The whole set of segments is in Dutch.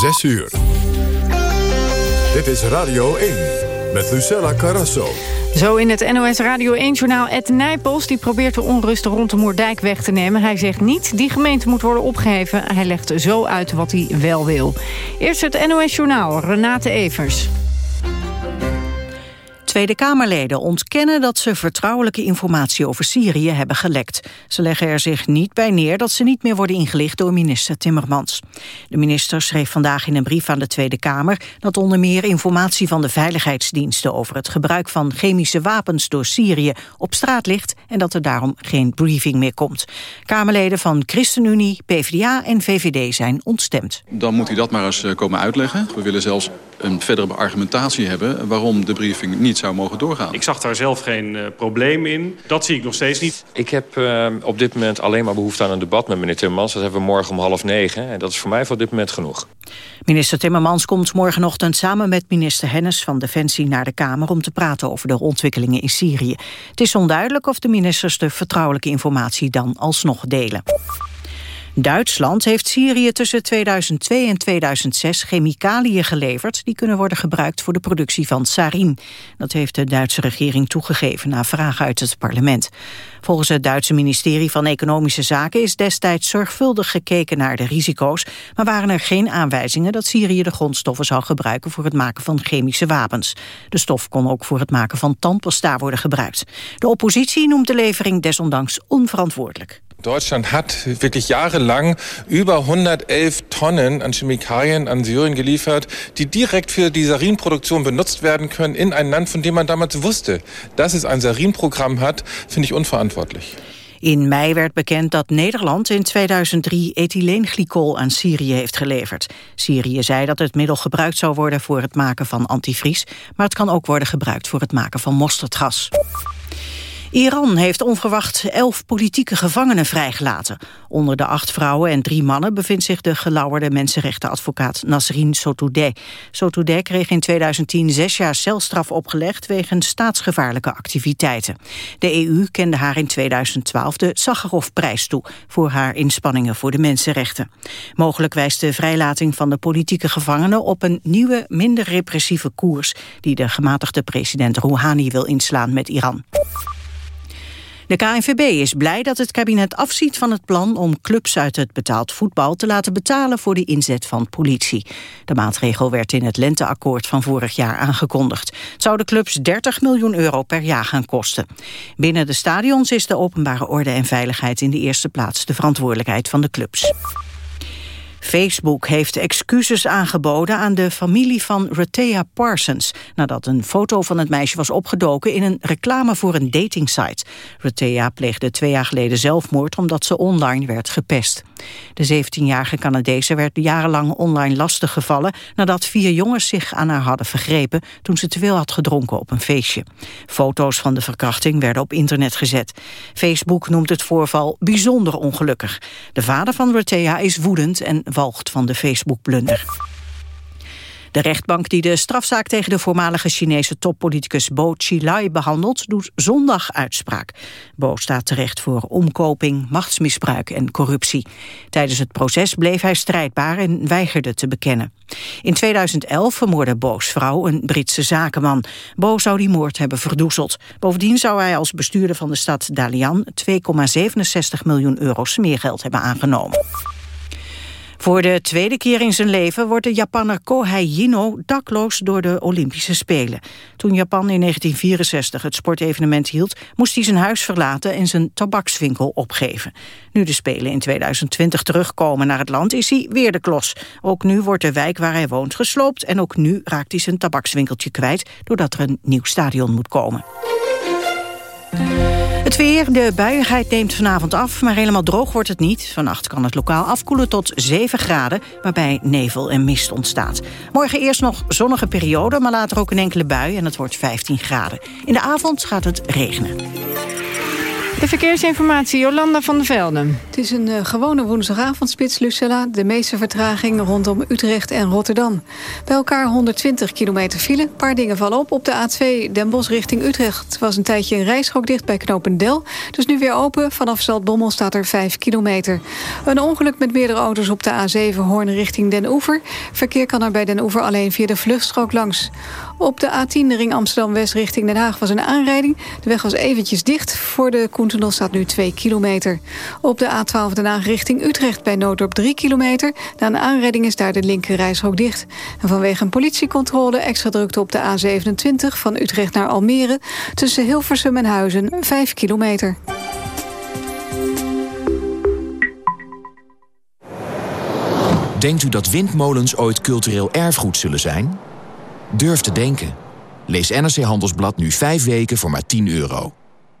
6 uur. Dit is Radio 1 met Lucella Carrasso. Zo in het NOS Radio 1-journaal Ed Nijpels... die probeert de onrusten rond de Moerdijk weg te nemen. Hij zegt niet, die gemeente moet worden opgeheven. Hij legt zo uit wat hij wel wil. Eerst het NOS-journaal, Renate Evers. Tweede Kamerleden ontkennen dat ze vertrouwelijke informatie over Syrië hebben gelekt. Ze leggen er zich niet bij neer dat ze niet meer worden ingelicht door minister Timmermans. De minister schreef vandaag in een brief aan de Tweede Kamer dat onder meer informatie van de veiligheidsdiensten over het gebruik van chemische wapens door Syrië op straat ligt en dat er daarom geen briefing meer komt. Kamerleden van ChristenUnie, PvdA en VVD zijn ontstemd. Dan moet u dat maar eens eh, komen uitleggen. We willen zelfs een verdere argumentatie hebben waarom de briefing niet zou mogen doorgaan. Ik zag daar zelf geen uh, probleem in. Dat zie ik nog steeds niet. Ik heb uh, op dit moment alleen maar behoefte aan een debat met meneer Timmermans. Dat hebben we morgen om half negen. En dat is voor mij voor dit moment genoeg. Minister Timmermans komt morgenochtend samen met minister Hennis van Defensie naar de Kamer om te praten over de ontwikkelingen in Syrië. Het is onduidelijk of de ministers de vertrouwelijke informatie dan alsnog delen. Duitsland heeft Syrië tussen 2002 en 2006 chemicaliën geleverd... die kunnen worden gebruikt voor de productie van sarin. Dat heeft de Duitse regering toegegeven na vragen uit het parlement. Volgens het Duitse ministerie van Economische Zaken... is destijds zorgvuldig gekeken naar de risico's... maar waren er geen aanwijzingen dat Syrië de grondstoffen zou gebruiken... voor het maken van chemische wapens. De stof kon ook voor het maken van tandpasta worden gebruikt. De oppositie noemt de levering desondanks onverantwoordelijk. Deutschland hat wirklich jahrelang über 111 Tonnen an Chemikalien an Syrien geliefert, die direkt für die Sarinproduktion benutzt werden können in ein Land, von dem man damals wusste, dass es ein Sarinprogramm hat, finde ich unverantwortlich. In mei werd bekend dat Nederland in 2003 ethyleenglycol aan Syrië heeft geleverd. Syrië zei dat het middel gebruikt zou worden voor het maken van antivries, maar het kan ook worden gebruikt voor het maken van mosterdgas. Iran heeft onverwacht elf politieke gevangenen vrijgelaten. Onder de acht vrouwen en drie mannen bevindt zich de gelauwerde mensenrechtenadvocaat Nasrin Sotoudeh. Sotoudeh kreeg in 2010 zes jaar celstraf opgelegd wegens staatsgevaarlijke activiteiten. De EU kende haar in 2012 de Sakharovprijs toe voor haar inspanningen voor de mensenrechten. Mogelijk wijst de vrijlating van de politieke gevangenen op een nieuwe, minder repressieve koers die de gematigde president Rouhani wil inslaan met Iran. De KNVB is blij dat het kabinet afziet van het plan om clubs uit het betaald voetbal te laten betalen voor de inzet van politie. De maatregel werd in het lenteakkoord van vorig jaar aangekondigd. Het zou de clubs 30 miljoen euro per jaar gaan kosten. Binnen de stadions is de openbare orde en veiligheid in de eerste plaats de verantwoordelijkheid van de clubs. Facebook heeft excuses aangeboden aan de familie van Rethea Parsons... nadat een foto van het meisje was opgedoken in een reclame voor een datingsite. Rethea pleegde twee jaar geleden zelfmoord omdat ze online werd gepest. De 17-jarige Canadese werd jarenlang online lastiggevallen... nadat vier jongens zich aan haar hadden vergrepen... toen ze te veel had gedronken op een feestje. Foto's van de verkrachting werden op internet gezet. Facebook noemt het voorval bijzonder ongelukkig. De vader van Rethea is woedend en walgt van de Facebook-blunder. De rechtbank die de strafzaak tegen de voormalige Chinese toppoliticus Bo Xilai behandelt, doet zondag uitspraak. Bo staat terecht voor omkoping, machtsmisbruik en corruptie. Tijdens het proces bleef hij strijdbaar en weigerde te bekennen. In 2011 vermoordde Bo's vrouw een Britse zakenman. Bo zou die moord hebben verdoezeld. Bovendien zou hij als bestuurder van de stad Dalian 2,67 miljoen euro smeergeld hebben aangenomen. Voor de tweede keer in zijn leven wordt de Japanner Kohei Jino dakloos door de Olympische Spelen. Toen Japan in 1964 het sportevenement hield, moest hij zijn huis verlaten en zijn tabakswinkel opgeven. Nu de Spelen in 2020 terugkomen naar het land is hij weer de klos. Ook nu wordt de wijk waar hij woont gesloopt en ook nu raakt hij zijn tabakswinkeltje kwijt doordat er een nieuw stadion moet komen. Het weer, de buiigheid neemt vanavond af, maar helemaal droog wordt het niet. Vannacht kan het lokaal afkoelen tot 7 graden, waarbij nevel en mist ontstaat. Morgen eerst nog zonnige periode, maar later ook een enkele bui en het wordt 15 graden. In de avond gaat het regenen. De verkeersinformatie, Jolanda van der Velden. Het is een uh, gewone woensdagavondspits, Lucella. De meeste vertraging rondom Utrecht en Rotterdam. Bij elkaar 120 kilometer file. Een paar dingen vallen op. Op de A2 Den Bosch richting Utrecht was een tijdje een rijstrook dicht bij Knopendel. Dus nu weer open. Vanaf Zaltbommel staat er 5 kilometer. Een ongeluk met meerdere auto's op de A7 Hoorn richting Den Oever. Verkeer kan er bij Den Oever alleen via de vluchtstrook langs. Op de A10 de ring Amsterdam-West richting Den Haag was een aanrijding. De weg was eventjes dicht. Voor de Koentunnel staat nu 2 kilometer. Op de A12 Den Haag richting Utrecht bij Noodorp 3 kilometer. Na een aanrijding is daar de linkerrijstrook dicht. En vanwege een politiecontrole extra drukte op de A27 van Utrecht naar Almere... tussen Hilversum en Huizen 5 kilometer. Denkt u dat windmolens ooit cultureel erfgoed zullen zijn? Durf te denken. Lees NRC Handelsblad nu 5 weken voor maar 10 euro.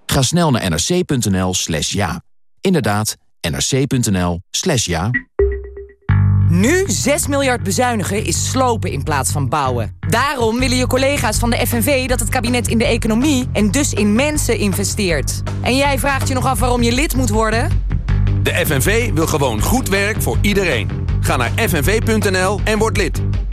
Ga snel naar nrc.nl slash ja. Inderdaad, nrc.nl slash ja. Nu 6 miljard bezuinigen is slopen in plaats van bouwen. Daarom willen je collega's van de FNV dat het kabinet in de economie... en dus in mensen investeert. En jij vraagt je nog af waarom je lid moet worden? De FNV wil gewoon goed werk voor iedereen. Ga naar fnv.nl en word lid.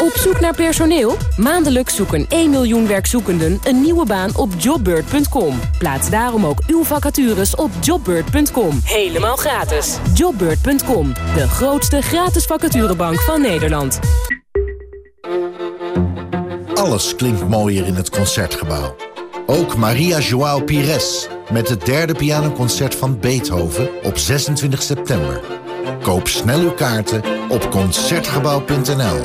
Op zoek naar personeel? Maandelijks zoeken 1 miljoen werkzoekenden een nieuwe baan op jobbird.com. Plaats daarom ook uw vacatures op jobbird.com. Helemaal gratis. Jobbird.com, de grootste gratis vacaturebank van Nederland. Alles klinkt mooier in het Concertgebouw. Ook Maria Joao Pires met het derde pianoconcert van Beethoven op 26 september. Koop snel uw kaarten op Concertgebouw.nl.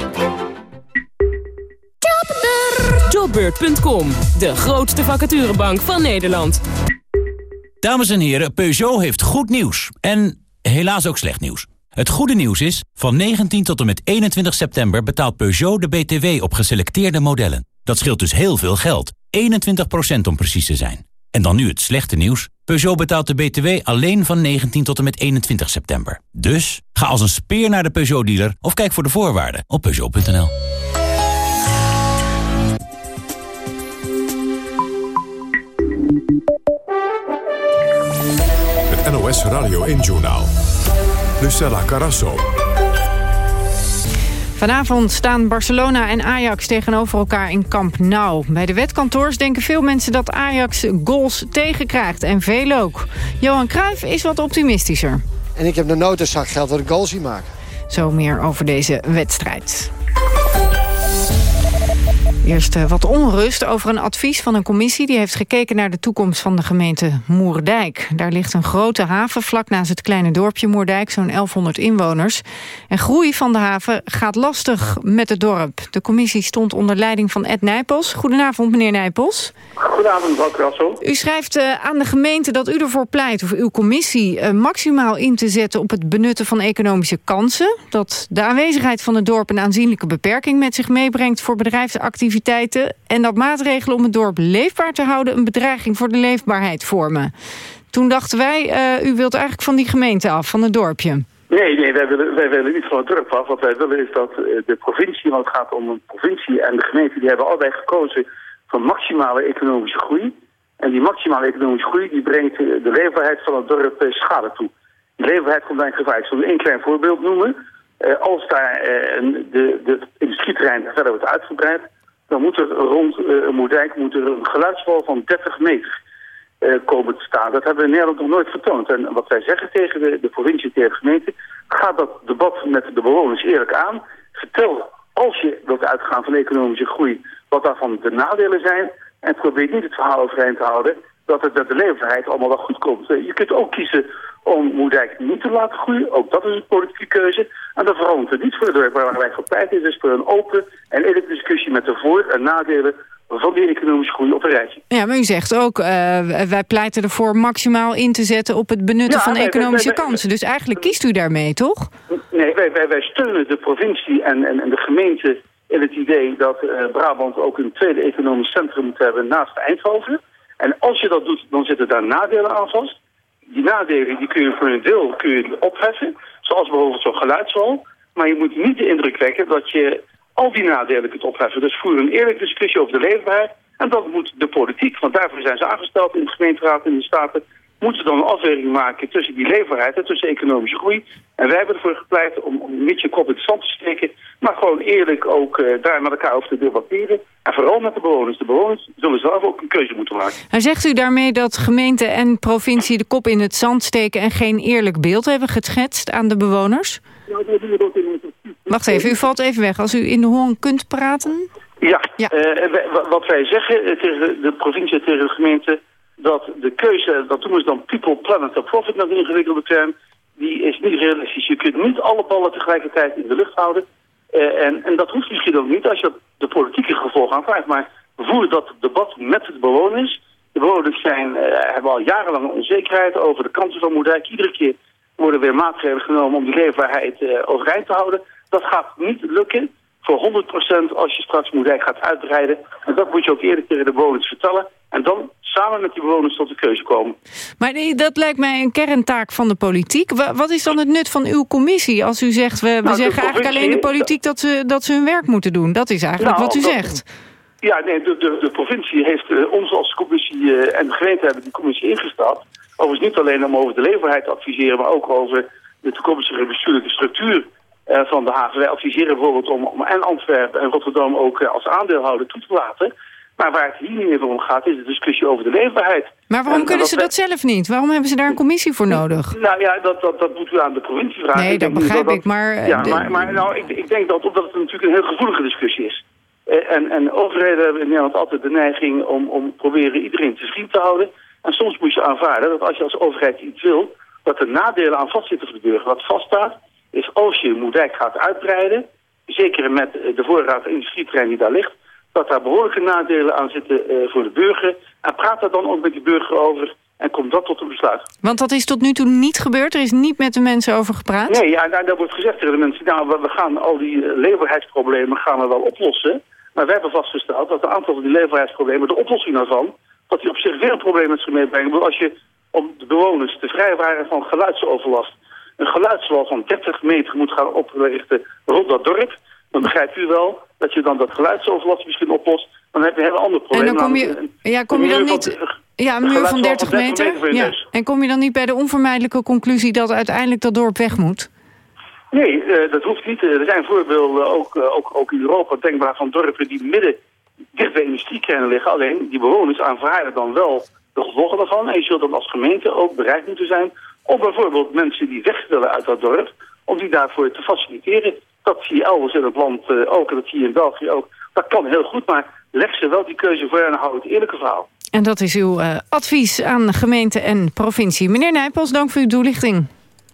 Jobbeurt.com, de grootste vacaturebank van Nederland. Dames en heren, Peugeot heeft goed nieuws. En helaas ook slecht nieuws. Het goede nieuws is, van 19 tot en met 21 september betaalt Peugeot de BTW op geselecteerde modellen. Dat scheelt dus heel veel geld, 21% om precies te zijn. En dan nu het slechte nieuws. Peugeot betaalt de BTW alleen van 19 tot en met 21 september. Dus ga als een speer naar de Peugeot-dealer of kijk voor de voorwaarden op Peugeot.nl. Het NOS Radio 1-journaal. Lucella Carasso. Vanavond staan Barcelona en Ajax tegenover elkaar in Camp Nou. Bij de wetkantoors denken veel mensen dat Ajax goals tegenkrijgt. En veel ook. Johan Cruijff is wat optimistischer. En ik heb nog nooit een zak geld dat ik goals zie maken. Zo meer over deze wedstrijd. Eerst eh, wat onrust over een advies van een commissie... die heeft gekeken naar de toekomst van de gemeente Moerdijk. Daar ligt een grote haven vlak naast het kleine dorpje Moerdijk... zo'n 1100 inwoners. En groei van de haven gaat lastig met het dorp. De commissie stond onder leiding van Ed Nijpels. Goedenavond, meneer Nijpels. Goedenavond, mevrouw Krassel. U schrijft uh, aan de gemeente dat u ervoor pleit... of uw commissie uh, maximaal in te zetten op het benutten van economische kansen. Dat de aanwezigheid van het dorp een aanzienlijke beperking met zich meebrengt... voor bedrijfsactiviteiten en dat maatregelen om het dorp leefbaar te houden... een bedreiging voor de leefbaarheid vormen. Toen dachten wij, uh, u wilt eigenlijk van die gemeente af, van het dorpje. Nee, nee wij, willen, wij willen niet van het dorp af. Wat wij willen is dat de provincie, want het gaat om een provincie en de gemeente... die hebben allebei gekozen voor maximale economische groei. En die maximale economische groei die brengt de leefbaarheid van het dorp schade toe. Die leefbaarheid komt in gevaar. Ik zal één klein voorbeeld noemen. Als daar uh, de, de industrieterrein verder wordt uitgebreid dan moet er rond uh, Moerdijk moet er een geluidswal van 30 meter uh, komen te staan. Dat hebben we in Nederland nog nooit vertoond. En wat wij zeggen tegen de, de provincie, tegen de gemeente... ga dat debat met de bewoners eerlijk aan. Vertel, als je wilt uitgaan van economische groei... wat daarvan de nadelen zijn... en probeer niet het verhaal overeind te houden... dat, het, dat de leefbaarheid allemaal wel goed komt. Uh, je kunt ook kiezen om Moerdijk niet te laten groeien. Ook dat is een politieke keuze. En dat verandert het niet voor de dorp waar wij voor pleit is. Dus voor een open en eerlijke discussie met de voor- en nadelen van die economische groei op een rijtje. Ja, maar u zegt ook, uh, wij pleiten ervoor maximaal in te zetten op het benutten Ja, van economische wij- wij- kansen. Dus eigenlijk kiest u daarmee, toch? Nee, wij, wij, wij steunen de provincie en, en, en de gemeente in het idee dat eh, Brabant ook een tweede economisch centrum moet hebben naast Eindhoven. En als je dat doet, dan zitten daar nadelen aan vast. Die nadelen die kun je voor een deel kun je opheffen, zoals bijvoorbeeld zo'n geluidswal. Maar je moet niet de indruk wekken dat je al die nadelen kunt opheffen. Dus voer een eerlijke discussie over de leefbaarheid. En dat moet de politiek, want daarvoor zijn ze aangesteld in de gemeenteraad en in de staten, moeten dan een afweging maken tussen die leefbaarheid en tussen economische groei. En wij hebben ervoor gepleit om, om niet je kop in het zand te steken, maar gewoon eerlijk ook eh, daar met elkaar over te debatteren. En vooral met de bewoners. De bewoners zullen zelf ook een keuze moeten maken. En zegt u daarmee dat gemeente en provincie de kop in het zand steken... en geen eerlijk beeld hebben geschetst aan de bewoners? Wacht even, u valt even weg. Als u in de hoorn kunt praten... Ja, eh, wat wij zeggen eh, tegen de provincie en tegen de gemeente... dat de keuze, dat noemen ze dan people, planet en profit, met een ingewikkelde term... die is niet realistisch. Je kunt niet alle ballen tegelijkertijd in de lucht houden. Eh, en, en dat hoeft misschien ook niet als je de politieke gevolgen aanvraagt. Maar voer dat debat met de bewoners. De bewoners zijn, eh, hebben al jarenlang onzekerheid over de kansen van Moerdijk. Iedere keer worden weer maatregelen genomen om die leefbaarheid eh, overeind te houden. Dat gaat niet lukken voor 100% als je straks Moerdijk gaat uitbreiden. En dat moet je ook eerder tegen de bewoners vertellen. En dan samen met die bewoners tot de keuze komen. Maar dat lijkt mij een kerntaak van de politiek. Wa- Wat is dan het nut van uw commissie als u zegt... we, we Nou, zeggen eigenlijk alleen de politiek dat ze, dat ze hun werk moeten doen? Dat is eigenlijk Nou, wat u dat- zegt. Ja, nee, de, de, de provincie heeft eh, ons als commissie eh, en de gemeente hebben die commissie ingestapt. Overigens niet alleen om over de leefbaarheid te adviseren, maar ook over de toekomstige bestuurlijke structuur eh, van de haven. Wij adviseren bijvoorbeeld om, om en Antwerpen en Rotterdam ook als aandeelhouder toe te laten. Maar waar het hier niet meer om gaat, is de discussie over de leefbaarheid. Maar waarom En- kunnen en ze dat zelf niet? Waarom hebben ze daar een commissie voor nodig? Nou ja, dat, dat, dat moet u aan de provincie vragen. Nee, dat begrijp dat- ik, maar, eh, Ja, de- maar, maar nou, ik, ik denk dat omdat het natuurlijk een heel gevoelige discussie is. Eh, En, en overheden hebben in Nederland altijd de neiging om, om proberen iedereen te vriend te houden. En soms moet je aanvaarden dat als je als overheid iets wil, dat er nadelen aan vastzitten voor de burger. Wat vaststaat is als je Moerdijk gaat uitbreiden, zeker met de voorraad industrieterrein die daar ligt, dat daar behoorlijke nadelen aan zitten eh, voor de burger. En praat daar dan ook met die burger over en komt dat tot een besluit. Want dat is tot nu toe niet gebeurd. Er is niet met de mensen over gepraat. Nee, ja, nou, daar wordt gezegd tegen de mensen, nou, we, gaan al die eh, leefbaarheidsproblemen gaan we wel oplossen. Maar wij hebben vastgesteld dat een aantal van die leefbaarheidsproblemen, de oplossing daarvan, dat die op zich weer een probleem met zich meebrengen. Bedoel, Als je om de bewoners te vrijwaren van geluidsoverlast, een geluidswal van 30 meter moet gaan oprichten rond dat dorp, dan begrijpt u wel dat je dan dat geluidsoverlast misschien oplost. Dan heb je een heel ander En probleem. dan kom je, ja, kom je dan niet... Ja, een muur van geluidswal 30 meter. Ja. En kom je dan niet bij de onvermijdelijke conclusie dat uiteindelijk dat dorp weg moet? Nee, eh, dat hoeft niet. Eh, Er zijn voorbeelden ook, eh, ook, ook in Europa denkbaar van dorpen die midden dicht bij industriekernen liggen. Alleen die bewoners aanvaarden dan wel de gevolgen daarvan. En je zult dan als gemeente ook bereid moeten zijn om bijvoorbeeld mensen die weg willen uit dat dorp, om die daarvoor te faciliteren. Dat zie je elders in het land eh, ook en dat zie je in België ook. Dat kan heel goed, maar leg ze wel die keuze voor en hou het eerlijke verhaal. En dat is uw eh, advies aan gemeente en provincie. Meneer Nijpels, dank voor uw toelichting.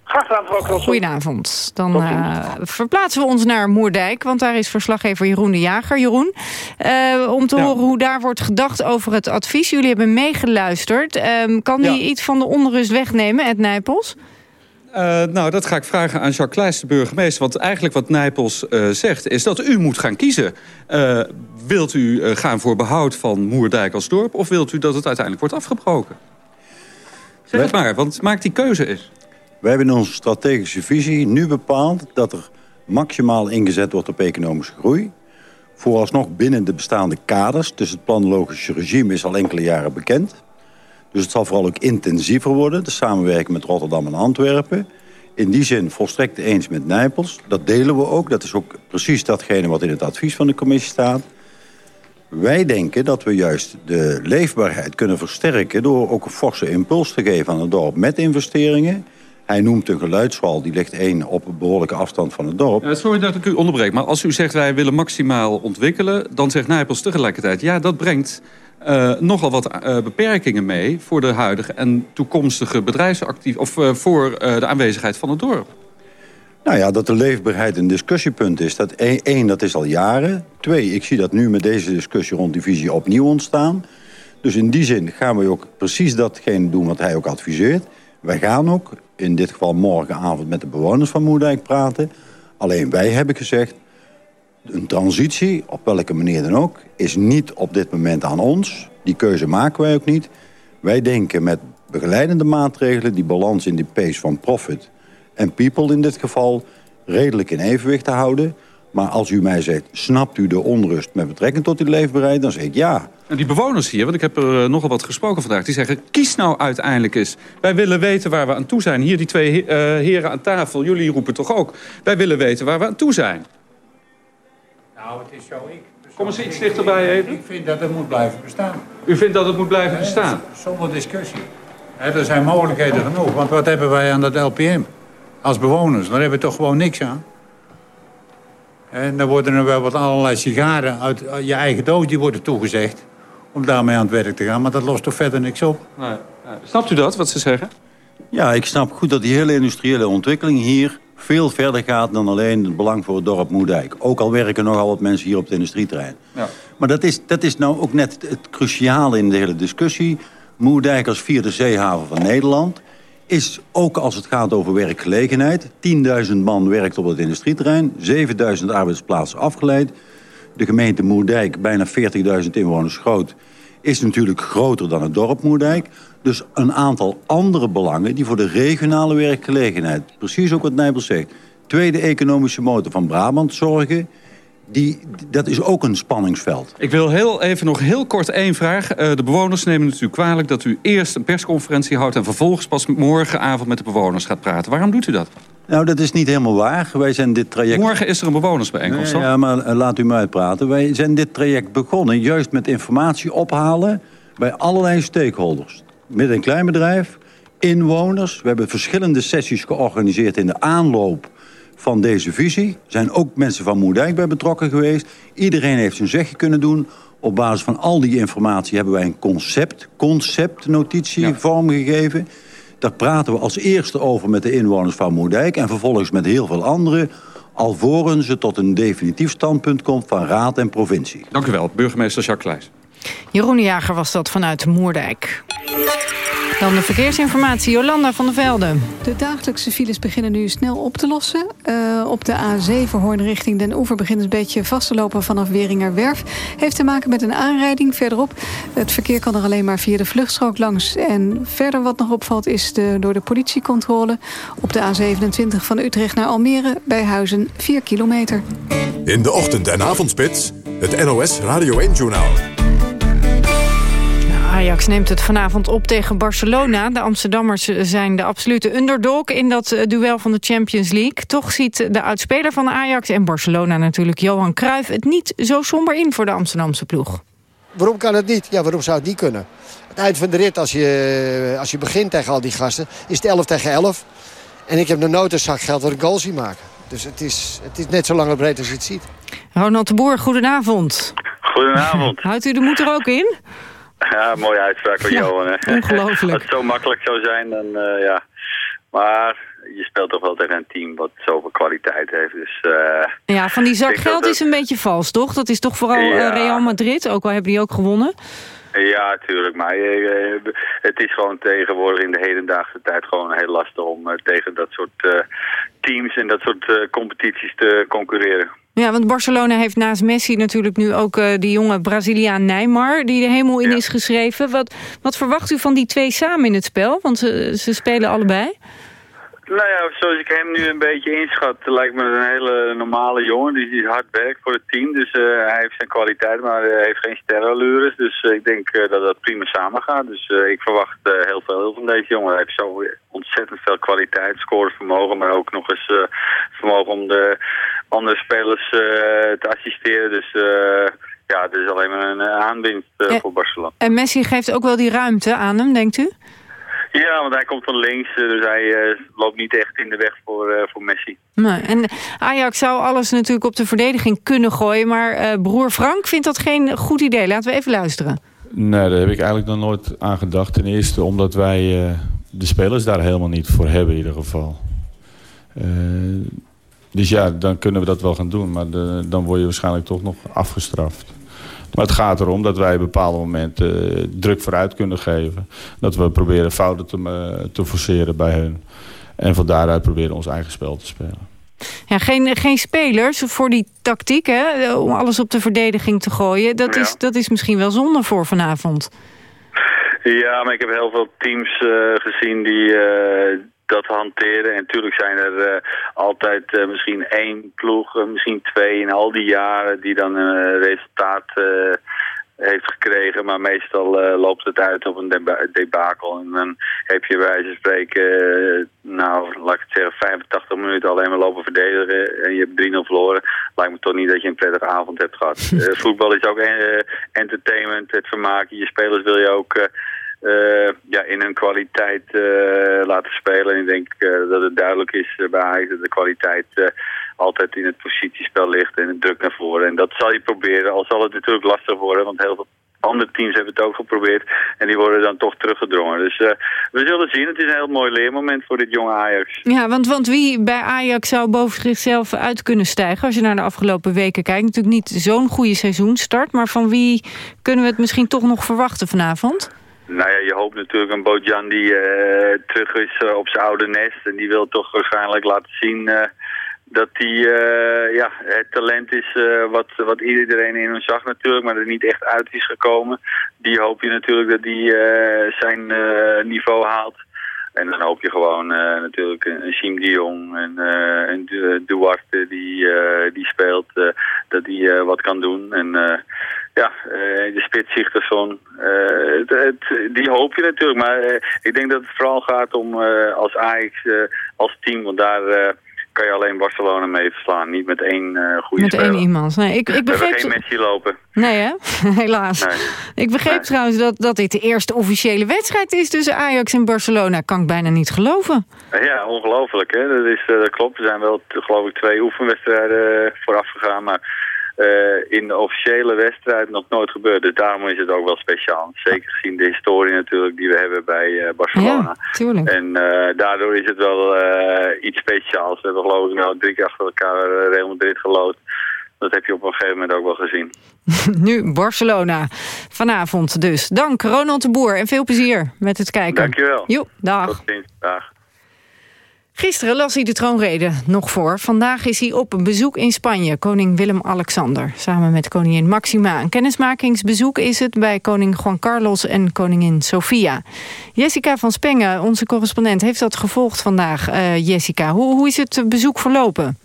Graag gedaan, mevrouw. Goedenavond. Dan eh, verplaatsen we ons naar Moerdijk, want daar is verslaggever Jeroen de Jager. Jeroen, eh, om te horen hoe daar wordt gedacht over het advies. Jullie hebben meegeluisterd. Ehm, kan Ja. die iets van de onrust wegnemen, Ed Nijpels? Eh, nou, dat ga ik vragen aan Jacques Kleijs, de burgemeester. Want eigenlijk wat Nijpels eh, zegt, is dat u moet gaan kiezen. Eh, wilt u gaan voor behoud van Moerdijk als dorp... of wilt u dat het uiteindelijk wordt afgebroken? Zeg het maar, want maak die keuze eens. We hebben in onze strategische visie nu bepaald dat er maximaal ingezet wordt op economische groei. Vooralsnog binnen de bestaande kaders. Dus het planologische regime is al enkele jaren bekend. Dus het zal vooral ook intensiever worden, de samenwerking met Rotterdam en Antwerpen. In die zin volstrekt eens met Nijpels. Dat delen we ook. Dat is ook precies datgene wat in het advies van de commissie staat. Wij denken dat we juist de leefbaarheid kunnen versterken... door ook een forse impuls te geven aan het dorp met investeringen. Hij noemt een geluidswal, die ligt één op een behoorlijke afstand van het dorp. Eh, sorry dat ik u onderbreek, maar als u zegt wij willen maximaal ontwikkelen... dan zegt Nijpels tegelijkertijd, ja, dat brengt eh, nogal wat eh, beperkingen mee... voor de huidige en toekomstige bedrijfsactief... of eh, voor de aanwezigheid van het dorp. Nou ja, dat de leefbaarheid een discussiepunt is. Dat één, dat is al jaren. Twee, ik zie dat nu met deze discussie rond die visie opnieuw ontstaan. Dus in die zin gaan we ook precies datgene doen wat hij ook adviseert. Wij gaan ook, in dit geval morgenavond, met de bewoners van Moerdijk praten. Alleen wij hebben gezegd, een transitie, op welke manier dan ook... is niet op dit moment aan ons. Die keuze maken wij ook niet. Wij denken met begeleidende maatregelen... die balans in die pace van profit en people in dit geval... redelijk in evenwicht te houden. Maar als u mij zegt, snapt u de onrust met betrekking tot die leefbaarheid... dan zeg ik ja. En die bewoners hier, want ik heb er eh, nogal wat gesproken vandaag... die zeggen, kies nou uiteindelijk eens. Wij willen weten waar we aan toe zijn. Hier die twee uh, heren aan tafel, jullie roepen toch ook. Wij willen weten waar we aan toe zijn. Nou, het is zo. Ik, Kom eens iets dichterbij even. Ik vind dat het moet blijven bestaan. U vindt dat het moet blijven bestaan? Zonder discussie. er zijn mogelijkheden genoeg. Want wat hebben wij aan dat LPM? Als bewoners, daar hebben we toch gewoon niks aan. En dan worden er wel wat allerlei sigaren uit je eigen doos die worden toegezegd. Om daarmee aan het werk te gaan. Maar dat lost toch verder niks op. Nee, nee. Snapt u dat, wat ze zeggen? Ja, ik snap goed dat die hele industriële ontwikkeling hier veel verder gaat dan alleen het belang voor het dorp Moerdijk. Ook al werken nogal wat mensen hier op het industrieterrein. Ja. Maar dat is, dat is nou ook net het cruciale in de hele discussie. Moerdijk als vierde zeehaven van Nederland is ook als het gaat over werkgelegenheid. 10.000 man werkt op het industrieterrein, 7.000 arbeidsplaatsen afgeleid. De gemeente Moerdijk, bijna 40.000 inwoners groot, is natuurlijk groter dan het dorp Moerdijk. Dus een aantal andere belangen die voor de regionale werkgelegenheid... precies ook wat Nijbel zegt, tweede economische motor van Brabant zorgen... Die, dat is ook een spanningsveld. Ik wil heel even nog heel kort één vraag. Uh, de bewoners nemen natuurlijk kwalijk dat u eerst een persconferentie houdt... en vervolgens pas morgenavond met de bewoners gaat praten. Waarom doet u dat? Nou, dat is niet helemaal waar. Wij zijn dit traject... Morgen is er een bewonersbijeenkomst, nee, Ja, maar uh, laat u me uitpraten. Wij zijn dit traject begonnen juist met informatie ophalen... bij allerlei stakeholders midden- en kleinbedrijf, inwoners. We hebben verschillende sessies georganiseerd in de aanloop van deze visie. Er zijn ook mensen van Moerdijk bij betrokken geweest. Iedereen heeft zijn zegje kunnen doen. Op basis van al die informatie hebben wij een concept, conceptnotitie ja. vormgegeven. Daar praten we als eerste over met de inwoners van Moerdijk... en vervolgens met heel veel anderen alvorens ze tot een definitief standpunt komt van raad en provincie. Dank u wel, burgemeester Jacques Leijs. Jeroen Jager was dat vanuit Moerdijk. Dan de verkeersinformatie, Jolanda van der Velde. De dagelijkse files beginnen nu snel op te lossen. Uh, op de A7 Hoorn richting Den Oever begint een beetje vast te lopen vanaf Weringerwerf. Heeft te maken met een aanrijding verderop. Het verkeer kan er alleen maar via de vluchtstrook langs. En verder wat nog opvalt is de, door de politiecontrole... op de A27 van Utrecht naar Almere bij Huizen 4 kilometer. In de ochtend- en avondspits, het NOS Radio 1-journaal. Ajax neemt het vanavond op tegen Barcelona. De Amsterdammers zijn de absolute underdog in dat eh, duel van de Champions League. Toch ziet de oudspeler van Ajax en Barcelona natuurlijk, Johan Cruijff... het niet zo somber in voor de Amsterdamse ploeg. Waarom kan het niet? Ja, waarom zou het niet kunnen? Het eind van de rit, als je, als je begint tegen al die gasten, is het 11 tegen 11. En ik heb nog nooit een zak geld wat ik goal zie maken. Dus het is, het is net zo lang en breed als je het ziet. Ronald de Boer, goedenavond. Goedenavond. Houdt u de moed er ook in? Ja, mooie uitspraak van Johan. Hè? Ongelooflijk. Als het zo makkelijk zou zijn, dan uh, ja. Maar je speelt toch wel tegen een team wat zoveel kwaliteit heeft. Dus, uh, ja, van die zak geld dat is een beetje vals, toch? Dat is toch vooral ja. Real Madrid, ook al hebben die ook gewonnen? Ja, tuurlijk. Maar uh, het is gewoon tegenwoordig in de hedendaagse tijd gewoon heel lastig om tegen dat soort teams en dat soort competities te concurreren. Ja, want Barcelona heeft naast Messi natuurlijk nu ook uh, die jonge Braziliaan Neymar... die de hemel in ja. is geschreven. Wat, wat verwacht u van die twee samen in het spel? Want ze, ze spelen allebei. Nou ja, zoals ik hem nu een beetje inschat, lijkt me een hele normale jongen. Die, die hard werkt voor het team, dus uh, hij heeft zijn kwaliteit, maar hij heeft geen sterrenallures. Dus uh, ik denk uh, dat dat prima samen gaat. Dus ik verwacht heel veel van deze jongen. Hij heeft zo ontzettend veel kwaliteit, scorevermogen, maar ook nog eens vermogen om de andere spelers te assisteren. Dus ja, het is alleen maar een aanwinst voor Barcelona. En Messi geeft ook wel die ruimte aan hem, denkt u? Ja, want hij komt van links, dus hij uh, loopt niet echt in de weg voor, uh, voor Messi. Nee, en Ajax zou alles natuurlijk op de verdediging kunnen gooien... maar uh, broer Frank vindt dat geen goed idee. Laten we even luisteren. Nee, daar heb ik eigenlijk nog nooit aan gedacht. Ten eerste omdat wij de spelers daar helemaal niet voor hebben in ieder geval. Dus ja, dan kunnen we dat wel gaan doen. Maar de, dan word je waarschijnlijk toch nog afgestraft. Maar het gaat erom dat wij op bepaalde momenten eh, druk vooruit kunnen geven. Dat we proberen fouten te, eh, te forceren bij hun. En van daaruit proberen ons eigen spel te spelen. Ja, geen, geen spelers voor die tactiek, hè, om alles op de verdediging te gooien. Dat, Ja. is, dat is misschien wel zonde voor vanavond. Ja, maar ik heb heel veel teams eh, gezien die eh, dat hanteren. En natuurlijk zijn er eh, altijd eh, misschien één ploeg, eh, misschien twee in al die jaren die dan een resultaat heeft gekregen. Maar meestal loopt het uit op een deba debakel. En dan heb je bij wijze van spreken, nou laat ik het zeggen, 85 minuten alleen maar lopen verdedigen. En je hebt 3-0 verloren. Lijkt me toch niet dat je een prettige avond hebt gehad. Eh, voetbal is ook entertainment, het vermaken. Je spelers wil je ook... eh, ja, in hun kwaliteit eh, laten spelen. En ik denk eh, dat het duidelijk is bij Ajax dat de kwaliteit altijd in het positiespel ligt en het druk naar voren. En dat zal je proberen, al zal het natuurlijk lastig worden, want heel veel andere teams hebben het ook geprobeerd en die worden dan toch teruggedrongen. Dus we zullen zien, het is een heel mooi leermoment voor dit jonge Ajax. Ja, want, want wie bij Ajax zou boven zichzelf uit kunnen stijgen... als je naar de afgelopen weken kijkt? Natuurlijk niet zo'n goede seizoenstart... maar van wie kunnen we het misschien toch nog verwachten vanavond? Nou ja, je hoopt natuurlijk een Bojan die eh, terug is eh, op zijn oude nest. En die wil toch waarschijnlijk laten zien eh, dat hij ja, het talent is wat, wat iedereen in hem zag natuurlijk. Maar er niet echt uit is gekomen. Die hoop je natuurlijk dat hij zijn niveau haalt. En dan hoop je gewoon natuurlijk een Siem de Jong en een Du- Duarte die, die speelt, dat hij wat kan doen. En ja, eh, de spits eh, die hoop je natuurlijk. Maar eh, ik denk dat het vooral gaat om als Ajax, als team, want daar kan je alleen Barcelona mee verslaan. Niet met één eh goede Met speler. één iemand. Nee, ik, ik We begreep... geen Messi lopen. Nee, hè? Helaas. Nee. Ik begreep trouwens dat, dat dit de eerste officiële wedstrijd is... tussen Ajax en Barcelona. Kan ik bijna niet geloven. Ja, ongelooflijk hè. Dat, is, dat klopt. Er zijn wel geloof ik twee oefenwedstrijden vooraf gegaan. Maar eh, in de officiële wedstrijd nog nooit gebeurd. Dus daarom is het ook wel speciaal. Zeker gezien de historie natuurlijk die we hebben bij eh, Barcelona. Ja, tuurlijk. En eh, daardoor is het wel iets speciaals. We hebben geloof ik nou drie keer achter elkaar Real Madrid gelood. Dat heb je op een gegeven moment ook wel gezien. Nu Barcelona. Vanavond dus. Dank Ronald de Boer en veel plezier met het kijken. Dankjewel. Jo, dag. Tot ziens. Dag. Gisteren las hij de troonrede nog voor. Vandaag is hij op een bezoek in Spanje, koning Willem-Alexander. Samen met koningin Maxima. Een kennismakingsbezoek is het bij koning Juan Carlos en koningin Sofia. Jessica van Spengen, onze correspondent, heeft dat gevolgd vandaag. Eh, Jessica, hoe, hoe is het bezoek verlopen?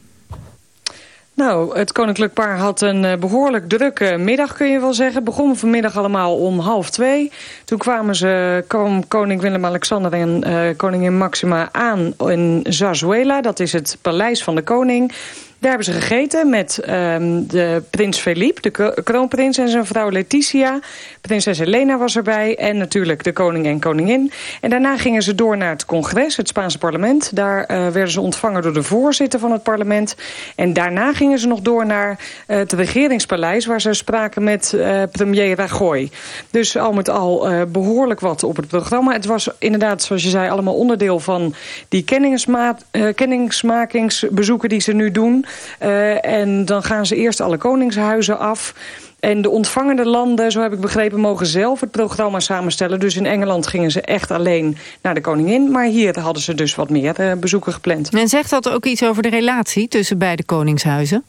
Nou, het koninklijk paar had een eh, behoorlijk drukke middag, kun je wel zeggen. Begon vanmiddag allemaal om half twee. Toen kwamen ze, kwam koning Willem-Alexander en eh, koningin Maxima aan in Zarzuela. Dat is het paleis van de koning. Daar hebben ze gegeten met ehm, de prins Felipe, de kro- kroonprins en zijn vrouw Letitia. Prinses Helena was erbij en natuurlijk de koning en koningin. En daarna gingen ze door naar het congres, het Spaanse parlement. Daar eh, werden ze ontvangen door de voorzitter van het parlement. En daarna gingen ze nog door naar eh, het regeringspaleis... waar ze spraken met eh, premier Rajoy. Dus al met al eh, behoorlijk wat op het programma. Het was inderdaad, zoals je zei, allemaal onderdeel van die kenningsma kenningsmakingsbezoeken die ze nu doen. Eh, en dan gaan ze eerst alle koningshuizen af... En de ontvangende landen, zo heb ik begrepen, mogen zelf het programma samenstellen. Dus in Engeland gingen ze echt alleen naar de koningin. Maar hier hadden ze dus wat meer eh, bezoeken gepland. En zegt dat ook iets over de relatie tussen beide koningshuizen?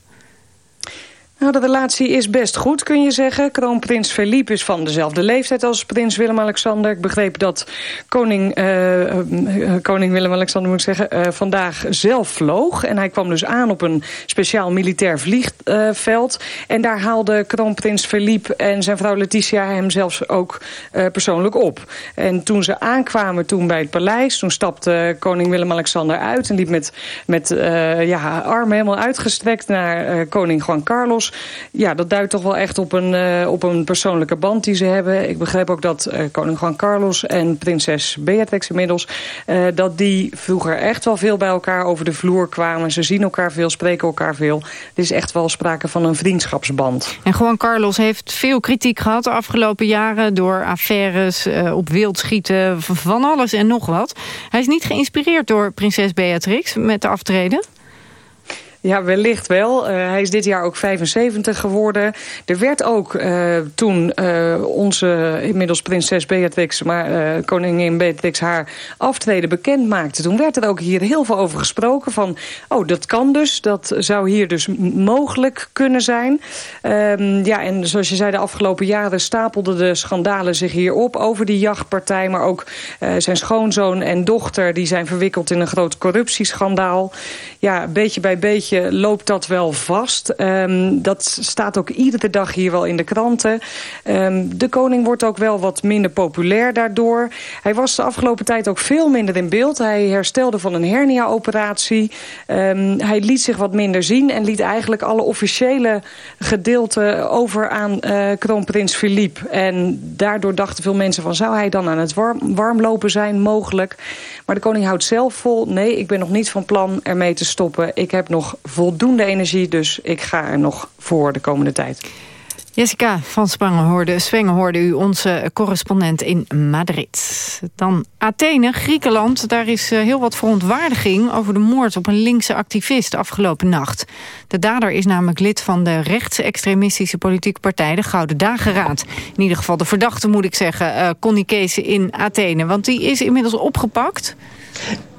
Nou, de relatie is best goed, kun je zeggen. Kroonprins Felipe is van dezelfde leeftijd als prins Willem-Alexander. Ik begreep dat koning, eh, eh, koning Willem-Alexander moet zeggen, eh, vandaag zelf vloog. En hij kwam dus aan op een speciaal militair vliegveld. en daar haalde kroonprins Felipe en zijn vrouw Letitia hem zelfs ook eh, persoonlijk op. En toen ze aankwamen toen bij het paleis, toen stapte koning Willem-Alexander uit... en liep met, met eh, ja, armen helemaal uitgestrekt naar eh, koning Juan Carlos ja, dat duidt toch wel echt op een, uh, op een persoonlijke band die ze hebben. Ik begreep ook dat uh, koning Juan Carlos en prinses Beatrix inmiddels... Uh, dat die vroeger echt wel veel bij elkaar over de vloer kwamen. Ze zien elkaar veel, spreken elkaar veel. Er is echt wel sprake van een vriendschapsband. En Juan Carlos heeft veel kritiek gehad de afgelopen jaren... door affaires, op wild schieten, van alles en nog wat. Hij is niet geïnspireerd door prinses Beatrix met de aftreden? Ja, wellicht wel. Uh, hij is dit jaar ook 75 geworden. Er werd ook uh, toen uh, onze inmiddels prinses Beatrix... maar koningin Beatrix haar aftreden bekend maakte... toen werd er ook hier heel veel over gesproken van... oh, dat kan dus, dat zou hier dus mogelijk kunnen zijn. Um, ja, en zoals je zei, de afgelopen jaren stapelden de schandalen zich hier op... over die jachtpartij, maar ook zijn schoonzoon en dochter... die zijn verwikkeld in een groot corruptieschandaal. Ja, beetje bij beetje loopt dat wel vast. Um, dat staat ook iedere dag hier wel in de kranten. Um, de koning wordt ook wel wat minder populair daardoor. Hij was de afgelopen tijd ook veel minder in beeld. Hij herstelde van een hernia-operatie. Um, hij liet zich wat minder zien en liet eigenlijk alle officiële gedeelten over aan uh, kroonprins Philippe. En daardoor dachten veel mensen van zou hij dan aan het warm, warmlopen zijn mogelijk. Maar de koning houdt zelf vol, nee ik ben nog niet van plan ermee te stoppen. Ik heb nog voldoende energie, dus ik ga er nog voor de komende tijd. Jessica van Spangen hoorde, Swengen hoorde u, onze correspondent in Madrid. Dan Athene, Griekenland. Daar is eh, heel wat verontwaardiging over de moord op een linkse activist afgelopen nacht. De dader is namelijk lid van de rechtsextremistische politieke partij, de Gouden Dageraad. In ieder geval de verdachte, moet ik zeggen, uh, Connie Kees in Athene. Want die is inmiddels opgepakt.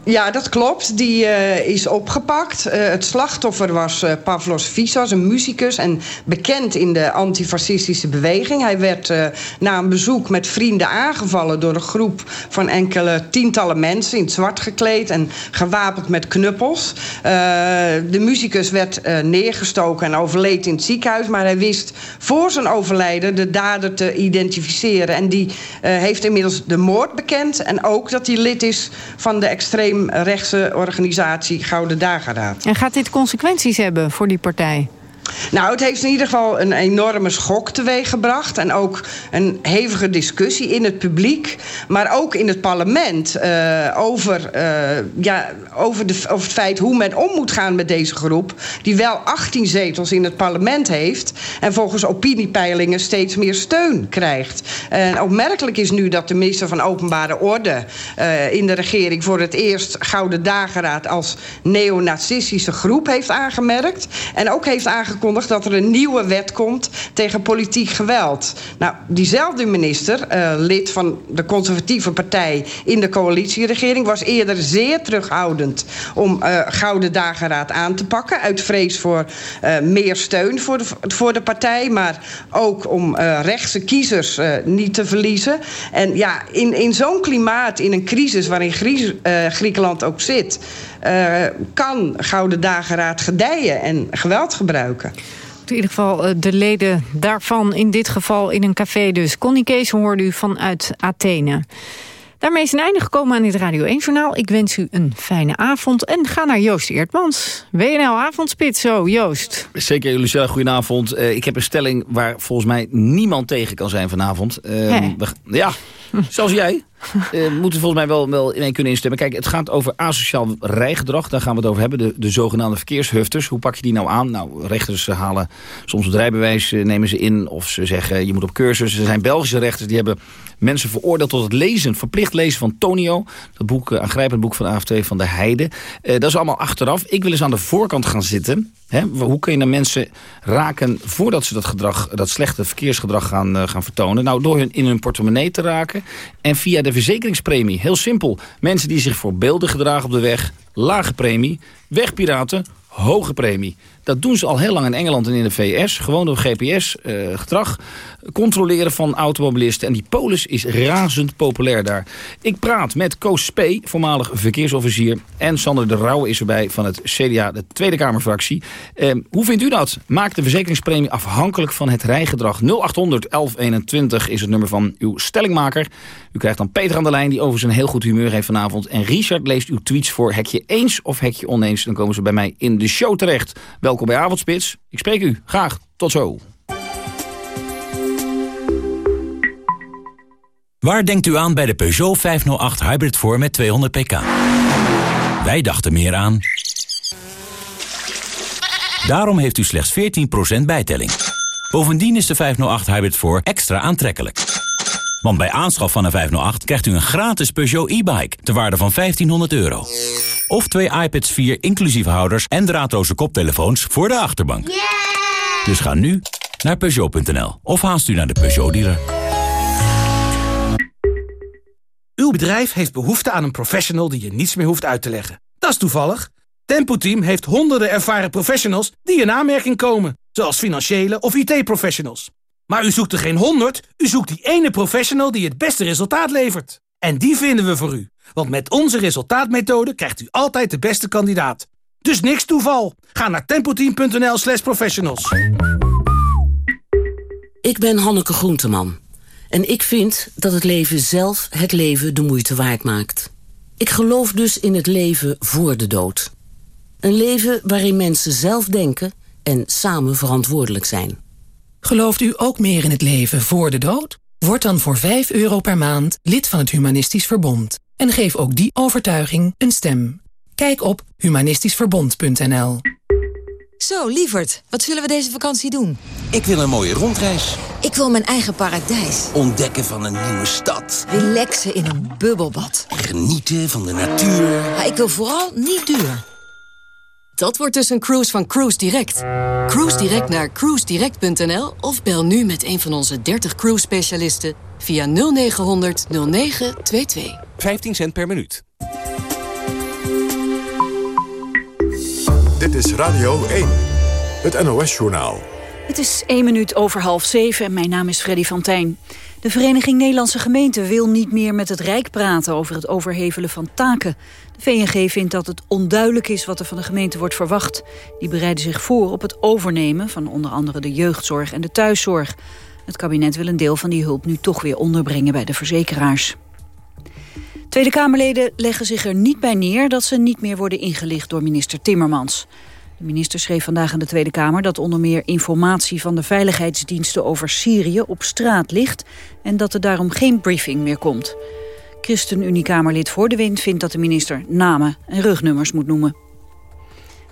Ja, dat klopt. Die uh, is opgepakt. Uh, het slachtoffer was uh, Pavlos Visos, een muzikus... en bekend in de antifascistische beweging. Hij werd na een bezoek met vrienden aangevallen... door een groep van enkele tientallen mensen... in het zwart gekleed en gewapend met knuppels. de muzikus werd neergestoken en overleed in het ziekenhuis... maar hij wist voor zijn overlijden de dader te identificeren. En die heeft inmiddels de moord bekend... en ook dat hij lid is van de extreme extreemrechtse organisatie Gouden Dageraad. En gaat dit consequenties hebben voor die partij? Nou, het heeft in ieder geval een enorme schok teweeggebracht. En ook een hevige discussie in het publiek. Maar ook in het parlement. Uh, over, uh, ja, over, de, over het feit hoe men om moet gaan met deze groep. Die wel 18 zetels in het parlement heeft. En volgens opiniepeilingen steeds meer steun krijgt. En opmerkelijk is nu dat de minister van Openbare Orde. Uh, in de regering voor het eerst Gouden Dageraad als neonazistische groep heeft aangemerkt. En ook heeft aangekondigd dat er een nieuwe wet komt tegen politiek geweld. Nou, diezelfde minister, uh, lid van de conservatieve partij in de coalitieregering... was eerder zeer terughoudend om uh, Gouden Dageraad aan te pakken... uit vrees voor uh, meer steun voor de, voor de partij... maar ook om rechtse kiezers niet te verliezen. En ja, in, in zo'n klimaat, in een crisis waarin Griekenland ook zit... Uh, kan Gouden Dageraad gedijen en geweld gebruiken. In ieder geval eh, de leden daarvan in dit geval in een café dus. Connie Kees hoorde u vanuit Athene. Daarmee is een einde gekomen aan dit Radio 1-journaal. Ik wens u een fijne avond en ga naar Joost Eertmans. WNL Avondspits, zo Joost. Zeker, Lucella, goedenavond. Uh, ik heb een stelling waar volgens mij niemand tegen kan zijn vanavond. Uh, we, ja, zoals jij. Uh, moeten volgens mij wel, wel in kunnen instemmen. Kijk, het gaat over asociaal rijgedrag. Daar gaan we het over hebben. De, de zogenaamde verkeershufters. Hoe pak je die nou aan? Nou, rechters halen soms het rijbewijs, nemen ze in. Of ze zeggen, je moet op cursus. Er zijn Belgische rechters die hebben mensen veroordeeld tot het lezen, verplicht lezen van Tonio. Dat boek, uh, aangrijpend boek van AFT van de Heide. Uh, dat is allemaal achteraf. Ik wil eens aan de voorkant gaan zitten. Hoe kun je naar mensen raken voordat ze dat, gedrag, dat slechte verkeersgedrag gaan, uh, gaan vertonen? Nou, door hun in hun portemonnee te raken. En via de verzekeringspremie. Heel simpel. Mensen die zich voor beelden gedragen op de weg. Lage premie. Wegpiraten. Hoge premie. Dat doen ze al heel lang in Engeland en in de VS. Gewoon door GPS-gedrag. Uh, controleren van automobilisten. En die polis is razend populair daar. Ik praat met Koos Spee, voormalig verkeersofficier. En Sander de Rauwe is erbij van het CDA, de Tweede Kamerfractie. Uh, hoe vindt u dat? Maakt de verzekeringspremie afhankelijk van het rijgedrag? 0800 1121 is het nummer van uw stellingmaker. U krijgt dan Peter aan de lijn, die over zijn heel goed humeur heeft vanavond. En Richard leest uw tweets voor hekje eens of hekje oneens. Dan komen ze bij mij in de show terecht. Welkom bij Avondspits. Ik spreek u. Graag. Tot zo. Waar denkt u aan bij de Peugeot 508 Hybrid voor met 200 pk? Wij dachten meer aan... Daarom heeft u slechts 14% bijtelling. Bovendien is de 508 Hybrid voor extra aantrekkelijk. Want bij aanschaf van een 508 krijgt u een gratis Peugeot e-bike... ter waarde van 1500 euro. Of twee iPads 4 inclusief houders en draadloze koptelefoons voor de achterbank. Dus ga nu naar Peugeot.nl of haast u naar de Peugeot-dealer. Uw bedrijf heeft behoefte aan een professional die je niets meer hoeft uit te leggen. Dat is toevallig. Tempo Team heeft honderden ervaren professionals die in aanmerking komen. Zoals financiële of IT-professionals. Maar u zoekt er geen honderd, u zoekt die ene professional die het beste resultaat levert. En die vinden we voor u. Want met onze resultaatmethode krijgt u altijd de beste kandidaat. Dus niks toeval. Ga naar tempoteam.nl slash professionals. Ik ben Hanneke Groenteman. En ik vind dat het leven zelf het leven de moeite waard maakt. Ik geloof dus in het leven voor de dood. Een leven waarin mensen zelf denken en samen verantwoordelijk zijn. Gelooft u ook meer in het leven voor de dood? Word dan voor 5 euro per maand lid van het Humanistisch Verbond. En geef ook die overtuiging een stem. Kijk op humanistischverbond.nl Zo, lieverd, wat zullen we deze vakantie doen? Ik wil een mooie rondreis. Ik wil mijn eigen paradijs. Ontdekken van een nieuwe stad. Relaxen in een bubbelbad. Genieten van de natuur. Maar ik wil vooral niet duur. Dat wordt dus een cruise van Cruise Direct. Cruise Direct naar cruisedirect.nl of bel nu met een van onze 30 cruise specialisten via 0900 0922. 15 cent per minuut. Dit is Radio 1, het NOS-journaal. Het is één minuut over half zeven en mijn naam is Freddy van Tijn. De Vereniging Nederlandse Gemeenten wil niet meer met het Rijk praten over het overhevelen van taken. De VNG vindt dat het onduidelijk is wat er van de gemeente wordt verwacht. Die bereiden zich voor op het overnemen van onder andere de jeugdzorg en de thuiszorg. Het kabinet wil een deel van die hulp nu toch weer onderbrengen bij de verzekeraars. Tweede Kamerleden leggen zich er niet bij neer dat ze niet meer worden ingelicht door minister Timmermans. De minister schreef vandaag aan de Tweede Kamer dat onder meer informatie van de veiligheidsdiensten over Syrië op straat ligt en dat er daarom geen briefing meer komt. ChristenUnie-Kamerlid Voor de Wind vindt dat de minister namen en rugnummers moet noemen.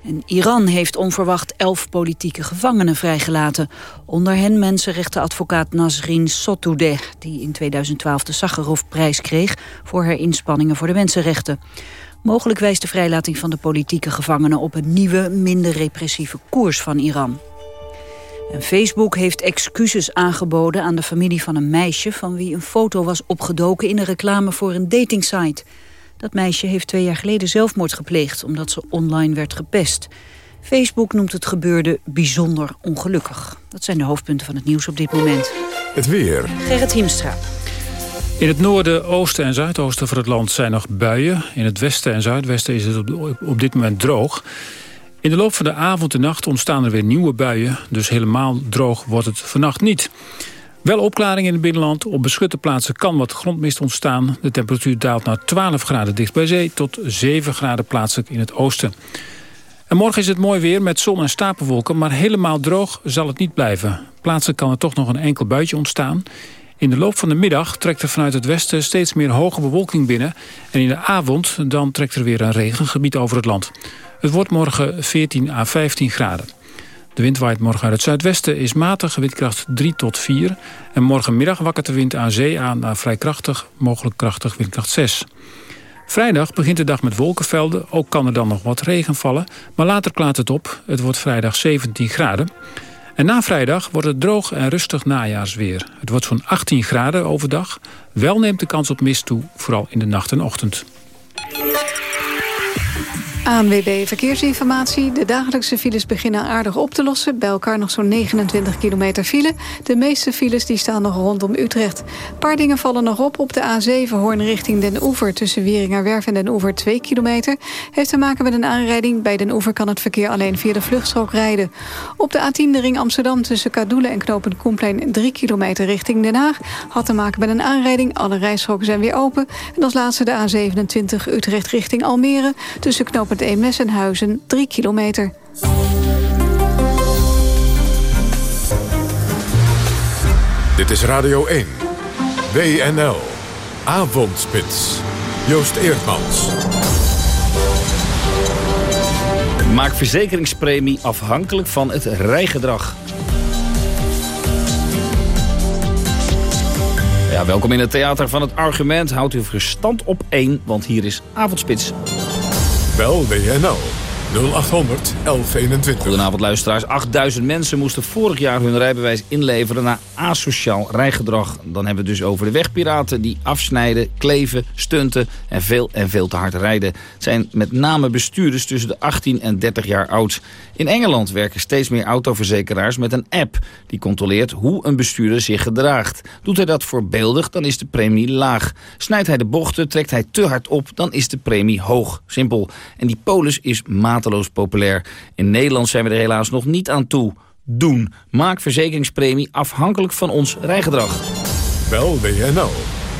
En Iran heeft onverwacht elf politieke gevangenen vrijgelaten. Onder hen mensenrechtenadvocaat Nasrin Sotoudeh... die in 2012 de Sakharov-prijs kreeg... voor haar inspanningen voor de mensenrechten. Mogelijk wijst de vrijlating van de politieke gevangenen... op een nieuwe, minder repressieve koers van Iran. Facebook heeft excuses aangeboden aan de familie van een meisje... van wie een foto was opgedoken in een reclame voor een datingsite... Dat meisje heeft twee jaar geleden zelfmoord gepleegd... omdat ze online werd gepest. Facebook noemt het gebeurde bijzonder ongelukkig. Dat zijn de hoofdpunten van het nieuws op dit moment. Het weer. Gerrit Hiemstra. In het noorden, oosten en zuidoosten van het land zijn nog buien. In het westen en zuidwesten is het op, op dit moment droog. In de loop van de avond en nacht ontstaan er weer nieuwe buien. Dus helemaal droog wordt het vannacht niet. Wel opklaring in het binnenland. Op beschutte plaatsen kan wat grondmist ontstaan. De temperatuur daalt naar 12 graden dicht bij zee... tot 7 graden plaatselijk in het oosten. En morgen is het mooi weer met zon en stapelwolken... maar helemaal droog zal het niet blijven. Plaatselijk kan er toch nog een enkel buitje ontstaan. In de loop van de middag trekt er vanuit het westen steeds meer hoge bewolking binnen. En in de avond dan trekt er weer een regengebied over het land. Het wordt morgen 14 à 15 graden. De wind waait morgen uit het zuidwesten, is matig, windkracht 3 tot 4. En morgenmiddag wakkert de wind aan zee aan naar vrij krachtig, mogelijk krachtig windkracht 6. Vrijdag begint de dag met wolkenvelden, ook kan er dan nog wat regen vallen. Maar later klaart het op, het wordt vrijdag 17 graden. En na vrijdag wordt het droog en rustig najaarsweer. Het wordt zo'n 18 graden overdag. Wel neemt de kans op mist toe, vooral in de nacht en ochtend. ANWB Verkeersinformatie. De dagelijkse files beginnen aardig op te lossen. Bij elkaar nog zo'n 29 kilometer file. De meeste files die staan nog rondom Utrecht. Een paar dingen vallen nog op. Op de A7 Hoorn richting Den Oever... tussen Wieringerwerf en Den Oever 2 kilometer. Heeft te maken met een aanrijding. Bij Den Oever kan het verkeer alleen via de vluchtstrook rijden. Op de A10 de ring Amsterdam tussen Kadoelen en Knopen Koenplein... 3 kilometer richting Den Haag. Had te maken met een aanrijding. Alle rijstroken zijn weer open. En als laatste de A27 Utrecht richting Almere... tussen Knopen het Eemnes en Huizen 3 kilometer. Dit is Radio 1. WNL. Avondspits. Joost Eerdmans. Maak verzekeringspremie afhankelijk van het rijgedrag. Ja, welkom in het theater van het argument. Houdt uw verstand op één, want hier is Avondspits. Bel WNL 0800 1121. Goedenavond luisteraars. 8000 mensen moesten vorig jaar hun rijbewijs inleveren na asociaal rijgedrag. Dan hebben we het dus over de wegpiraten die afsnijden, kleven, stunten en veel en veel te hard rijden. Het zijn met name bestuurders tussen de 18 en 30 jaar oud. In Engeland werken steeds meer autoverzekeraars met een app die controleert hoe een bestuurder zich gedraagt. Doet hij dat voorbeeldig, dan is de premie laag. Snijdt hij de bochten, trekt hij te hard op, dan is de premie hoog. Simpel. En die polis is mateloos populair. In Nederland zijn we er helaas nog niet aan toe. Doen. Maak verzekeringspremie afhankelijk van ons rijgedrag. Bel WNL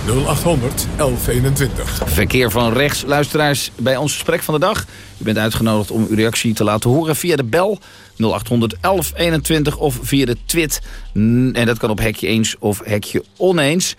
0800 1121. Verkeer van rechts, luisteraars, bij ons gesprek van de dag. U bent uitgenodigd om uw reactie te laten horen via de bel 0800 1121 of via de twit. En dat kan op hekje eens of hekje oneens.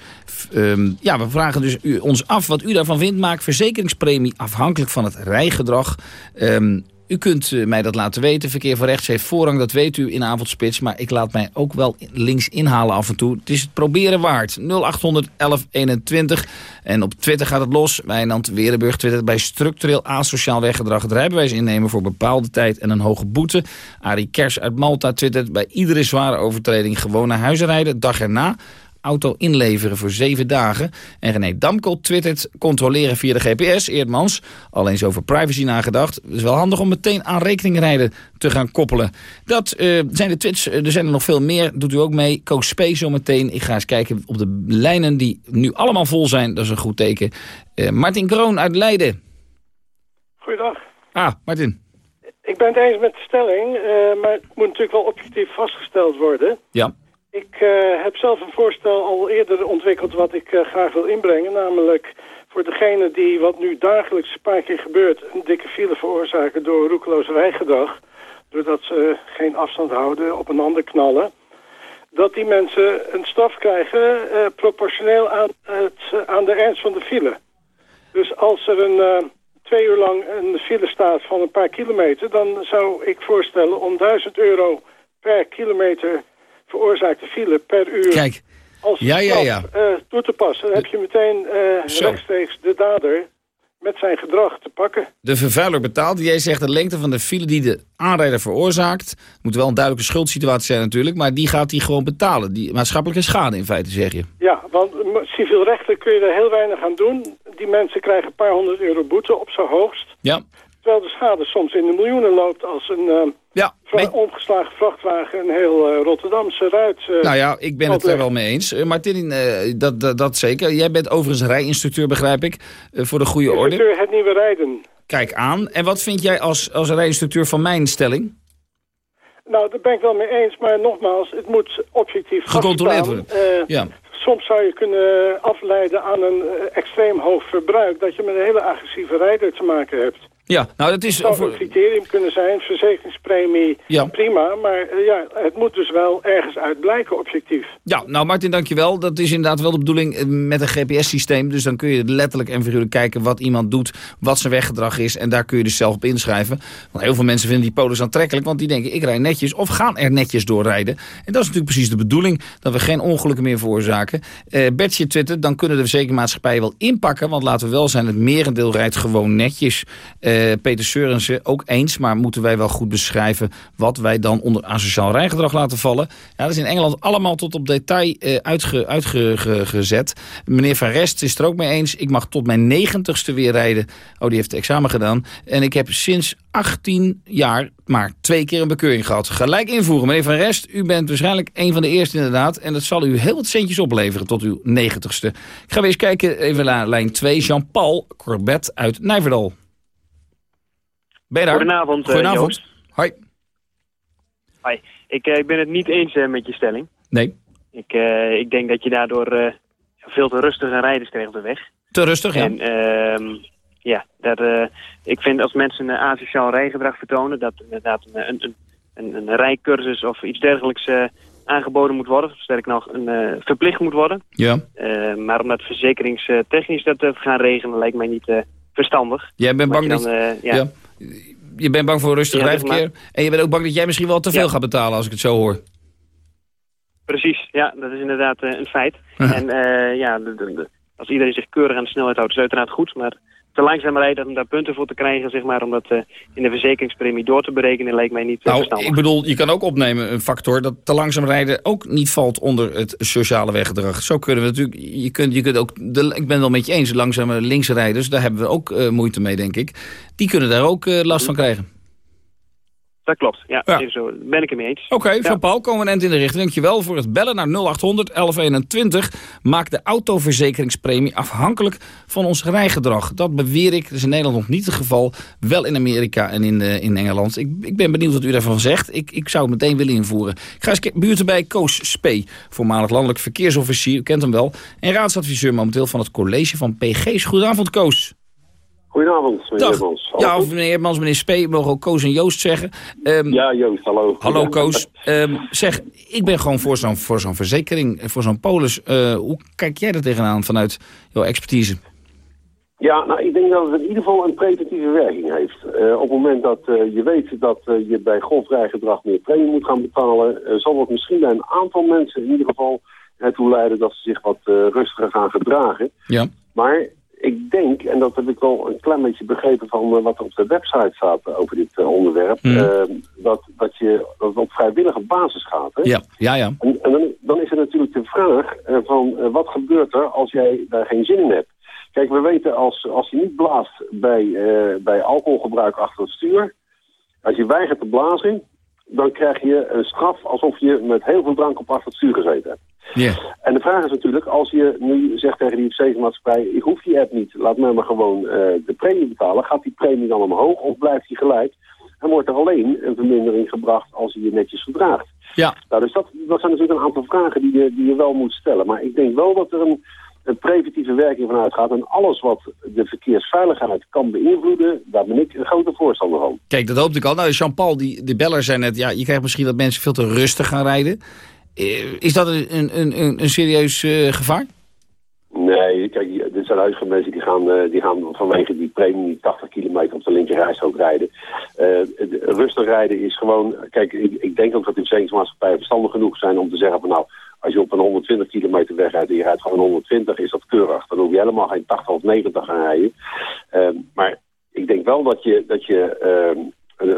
Um, ja, we vragen dus u, ons af wat u daarvan vindt. Maak verzekeringspremie afhankelijk van het rijgedrag. Um, u kunt uh, mij dat laten weten. Verkeer van rechts heeft voorrang, dat weet u in avondspits. Maar ik laat mij ook wel links inhalen af en toe. Het is het proberen waard. 0800 1121. En op Twitter gaat het los. Wijnand Werenburg twittert bij structureel asociaal weggedrag... het rijbewijs innemen voor bepaalde tijd en een hoge boete. Arie Kers uit Malta twittert bij iedere zware overtreding... gewoon naar huis rijden, dag erna auto inleveren voor zeven dagen. En René Damkel twittert controleren via de GPS, Eerdmans. Al eens over privacy nagedacht. Het is wel handig om meteen aan rekeningrijden te gaan koppelen. Dat uh, zijn de tweets. Er zijn er nog veel meer. Doet u ook mee. Koos Space zo meteen. Ik ga eens kijken op de lijnen die nu allemaal vol zijn. Dat is een goed teken. Uh, Martin Kroon uit Leiden. Goeiedag. Ah, Martin. Ik ben het eens met de stelling, uh, maar het moet natuurlijk wel objectief vastgesteld worden. Ja. Ik uh, heb zelf een voorstel al eerder ontwikkeld wat ik uh, graag wil inbrengen. Namelijk voor degene die wat nu dagelijks een paar keer gebeurt... een dikke file veroorzaken door roekeloos rijgedrag... doordat ze geen afstand houden, op een ander knallen... dat die mensen een straf krijgen uh, proportioneel aan, het, aan de ernst van de file. Dus als er een twee uur lang een file staat van een paar kilometer... dan zou ik voorstellen om 1000 euro per kilometer veroorzaakte file per uur Kijk. als ja, ja, ja. Uh, toe te passen. Dan heb je meteen uh, rechtstreeks de dader met zijn gedrag te pakken. De vervuiler betaalt. Jij zegt de lengte van de file die de aanrijder veroorzaakt. moet wel een duidelijke schuldsituatie zijn natuurlijk. Maar die gaat hij gewoon betalen. Die maatschappelijke schade in feite zeg je. Ja, want civiel rechten kun je er heel weinig aan doen. Die mensen krijgen een paar honderd euro boete op zijn hoogst. Ja. Terwijl de schade soms in de miljoenen loopt als een uh, ja, omgeslagen vrachtwagen een heel uh, Rotterdamse ruit. Uh, nou ja, ik ben het er wel mee eens. Martin, dat, dat, dat, zeker. Jij bent overigens rijinstructeur, begrijp ik, voor de goede orde. Instructeur het nieuwe rijden. Kijk aan. En wat vind jij als, als rijinstructeur van mijn stelling? Nou, daar ben ik wel mee eens, maar nogmaals, het moet objectief Gecontroleerd worden. ja. Soms zou je kunnen afleiden aan een extreem hoog verbruik... dat je met een hele agressieve rijder te maken hebt. Ja, nou dat is... Het zou een criterium kunnen zijn, verzekeringspremie, ja. prima. Maar uh, ja, het moet dus wel ergens uit blijken, objectief. Ja, nou Martin, dankjewel. Dat is inderdaad wel de bedoeling met een GPS-systeem. Dus dan kun je letterlijk en figuurlijk kijken wat iemand doet, wat zijn weggedrag is. En daar kun je dus zelf op inschrijven. Want heel veel mensen vinden die polis aantrekkelijk, want die denken ik rij netjes of gaan er netjes doorrijden. En dat is natuurlijk precies de bedoeling, dat we geen ongelukken meer veroorzaken. Uh, Bertje twittert, dan kunnen de verzekermaatschappijen wel inpakken. Want laten we wel zijn, het merendeel rijdt gewoon netjes. Uh, Peter Seurensen ook eens, maar moeten wij wel goed beschrijven wat wij dan onder asociaal rijgedrag laten vallen. Ja, dat is in Engeland allemaal tot op detail uitge, uitgezet. Meneer Van Rest is er ook mee eens. Ik mag tot mijn negentigste weer rijden. Oh, die heeft het examen gedaan. En ik heb sinds 18 jaar maar twee keer een bekeuring gehad. Gelijk invoeren. Meneer Van Rest, u bent waarschijnlijk een van de eerste inderdaad. En dat zal u heel wat centjes opleveren tot uw negentigste. Ik ga weer eens kijken, even naar lijn 2. Jean-Paul Corbet uit Nijverdal. Ben je daar? Goedenavond, uh, Goedenavond. Joost. Hoi. Hoi. Ik, uh, ik ben het niet eens uh, met je stelling. Nee. Ik, ik denk dat je daardoor veel te rustige rijders krijgt op de weg. Te rustig, ja. En ehm, ja, dat, ik vind als mensen een asociaal rijgedrag vertonen... dat inderdaad een, een, een, een rijcursus of iets dergelijks aangeboden moet worden. Sterk nog, een, verplicht moet worden. Ja. maar om dat verzekeringstechnisch dat te gaan regelen lijkt mij niet verstandig. Jij bent bang dan, dat... ja. ja. Je bent bang voor rustig Ja, rijverkeer. maar- En je bent ook bang dat jij misschien wel te veel Ja. gaat betalen als ik het zo hoor. Precies, ja, dat is inderdaad eh, een feit. Ja. En eh, ja, de- de- de- als iedereen zich keurig aan de snelheid houdt, is het uiteraard goed. Maar te langzaam rijden om daar punten voor te krijgen, zeg maar, om dat eh, in de verzekeringspremie door te berekenen, leek mij niet uh, nou, verstandig. ik bedoel, je kan ook opnemen een factor dat te langzaam rijden ook niet valt onder het sociale weggedrag. Zo kunnen we natuurlijk, je kunt, je kunt ook, de, ik ben het wel met je eens, langzame linksrijders, daar hebben we ook uh, moeite mee, denk ik. Die kunnen daar ook last van krijgen. Dat klopt, ja, ja. Even zo. ben ik het mee eens. Oké, okay, van ja. Paul, komen we een eind in de richting. Dankjewel voor het bellen naar 0800 1121. Maak de autoverzekeringspremie afhankelijk van ons rijgedrag. Dat beweer ik, dat is in Nederland nog niet het geval. Wel in Amerika en in, uh, in Engeland. Ik, ik ben benieuwd wat u daarvan zegt. Ik, ik zou het meteen willen invoeren. Ik ga eens buurt erbij. Koos Spee, voormalig landelijk verkeersofficier. U kent hem wel. En raadsadviseur momenteel van het college van PG's. Goedenavond, Koos. Goedenavond, meneer Dag. Hermans. Ja, of meneer Hermans, meneer Spee, mogen ook Koos en Joost zeggen. Um, ja, Joost, hallo. Hallo Koos. Um, zeg, ik ben gewoon voor zo'n voor zo'n verzekering, voor zo'n polis. Uh, hoe kijk jij er tegenaan vanuit jouw expertise? Ja, nou, ik denk dat het in ieder geval een preventieve werking heeft. Uh, op het moment dat uh, je weet dat je bij golfrijgedrag meer premie moet gaan betalen... zal dat misschien bij een aantal mensen in ieder geval ertoe leiden dat ze zich wat rustiger gaan gedragen. Ja. Maar ik denk, en dat heb ik wel een klein beetje begrepen van uh, wat er op de website staat over dit uh, onderwerp, mm. uh, dat, dat, je, dat het op vrijwillige basis gaat. Hè? Ja, ja, ja. En, en dan, dan, is er natuurlijk de vraag van wat gebeurt er als jij daar geen zin in hebt. Kijk, we weten als, als je niet blaast bij, bij alcoholgebruik achter het stuur, als je weigert te blazen, dan krijg je een straf alsof je met heel veel drank op achter het stuur gezeten hebt. Yeah. En de vraag is natuurlijk, als je nu zegt tegen die verzekeringsmaatschappij... ik hoef die app niet, laat mij maar gewoon uh, de premie betalen... gaat die premie dan omhoog of blijft die gelijk? En wordt er alleen een vermindering gebracht als je je netjes gedraagt? Ja. Nou, dus dat, dat zijn natuurlijk een aantal vragen die je, die je wel moet stellen. Maar ik denk wel dat er een, een preventieve werking van uitgaat. En alles wat de verkeersveiligheid kan beïnvloeden... daar ben ik een grote voorstander van. Kijk, dat hoopte ik al. Nou, Jean-Paul, die, de beller zei net... ja, je krijgt misschien dat mensen veel te rustig gaan rijden... Is dat een, een, een, een serieus uh, gevaar? Nee, kijk, dit zijn huidige mensen die gaan, uh, die gaan vanwege die premie 80 kilometer op de linkerrijstrook rijden. Uh, rustig rijden is gewoon... Kijk, ik, ik denk ook dat de verzekeringsmaatschappijen verstandig genoeg zijn om te zeggen van nou... Als je op een 120 kilometer wegrijdt en je rijdt gewoon 120, is dat keurig. Dan hoef je helemaal geen 80 of 90 gaan rijden. Uh, maar ik denk wel dat je, dat je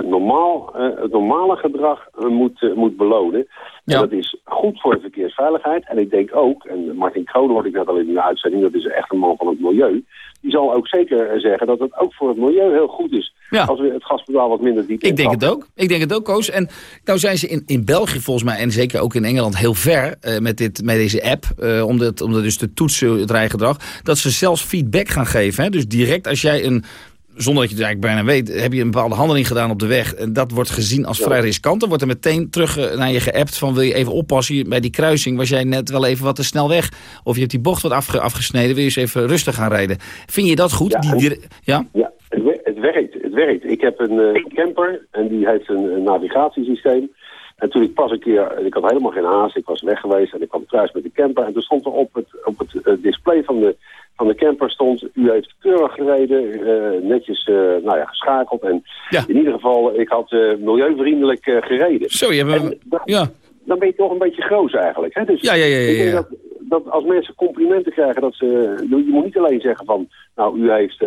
normaal, uh, het normale gedrag uh, moet, moet belonen. Ja. En dat is goed voor de verkeersveiligheid. En ik denk ook, en Martin Kroon hoorde ik net al in de uitzending, dat is echt een man van het milieu. Die zal ook zeker zeggen dat het ook voor het milieu heel goed is. Ja. Als we het gaspedaal wat minder diep Ik denk het ook. Ik denk het ook, Koos. En nou zijn ze in, in België volgens mij, en zeker ook in Engeland, heel ver uh, met, dit, met deze app. Uh, om, dit, om dit dus te toetsen, het rijgedrag. Dat ze zelfs feedback gaan geven. Hè? Dus direct als jij een zonder dat je het eigenlijk bijna weet, heb je een bepaalde handeling gedaan op de weg. En dat wordt gezien als vrij riskant. Dan wordt er meteen terug naar je geappt van wil je even oppassen. Bij die kruising was jij net wel even wat te snel weg. Of je hebt die bocht wat afge afgesneden, wil je eens even rustig gaan rijden. Vind je dat goed? Ja, die, ja? ja het, het, werkt. Het werkt. Ik heb een uh, camper en die heeft een, een navigatiesysteem. En toen ik pas een keer, ik had helemaal geen haast, ik was weg geweest en ik kwam thuis met de camper. En toen stond er op het, op het uh, display van de, van de camper stond, u heeft keurig gereden, uh, netjes uh, nou ja, geschakeld. En ja. in ieder geval, ik had uh, milieuvriendelijk gereden. Zo, je hebt dan, ja. dan ben je toch een beetje groot eigenlijk. Hè? Dus ja, ja, ja. ja, ik denk ja. dat, dat als mensen complimenten krijgen, dat ze, je moet niet alleen zeggen van, nou, u heeft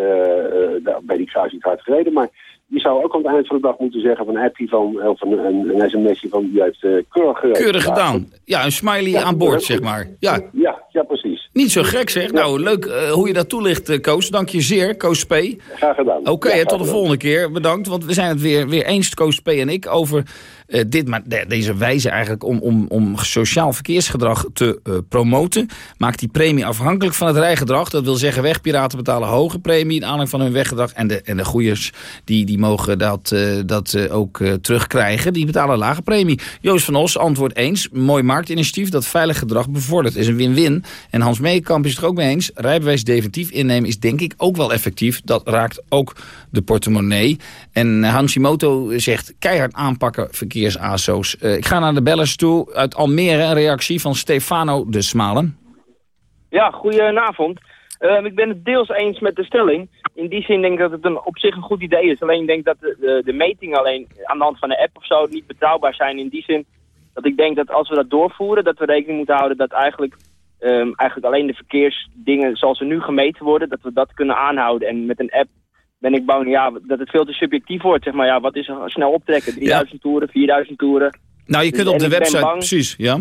bij die kruising hard gereden, maar je zou ook aan het eind van de dag moeten zeggen van een appje van, of een, een, een sms'je van, u heeft uh, keurig. Keurig gedaan. Ja, een smiley ja, aan boord, zeg maar. Ja. Ja, ja, precies. Niet zo gek zeg. Nou, leuk uh, hoe je dat toelicht, Koos. Dank je zeer, Koos P. Graag gedaan. Oké, okay, ja, tot de gedaan. volgende keer. Bedankt, want we zijn het weer, weer eens, Koos P. en ik, over uh, dit, maar de, deze wijze eigenlijk om, om, om sociaal verkeersgedrag te promoten. Maakt die premie afhankelijk van het rijgedrag. Dat wil zeggen, wegpiraten betalen hoge premie in aanleiding van hun weggedrag. En de, en de goeiers, die, die mogen dat, uh, dat ook terugkrijgen. Die betalen een lage premie. Joost van Os, antwoord eens. Mooi marktinitiatief dat veilig gedrag bevordert. Is een win-win. En Hans Meekamp is het er ook mee eens. Rijbewijs definitief innemen is denk ik ook wel effectief. Dat raakt ook de portemonnee. En Hanshimoto zegt keihard aanpakken verkeersaso's. Ik ga naar de bellers toe. Uit Almere een reactie van Stefano de Smalen. Ja, goedenavond. Uh, ik ben het deels eens met de stelling. In die zin denk ik dat het een, op zich een goed idee is. Alleen ik denk dat de, de, de metingen alleen aan de hand van de app of zo niet betrouwbaar zijn. In die zin dat ik denk dat als we dat doorvoeren, dat we rekening moeten houden dat eigenlijk ehm, eigenlijk alleen de verkeersdingen zoals ze nu gemeten worden, dat we dat kunnen aanhouden. En met een app ben ik bang ja, dat het veel te subjectief wordt. Zeg maar, ja, wat is er snel optrekken? 3000 toeren, 4000 toeren. Nou, je kunt op En de ik website... bang- Precies, ja.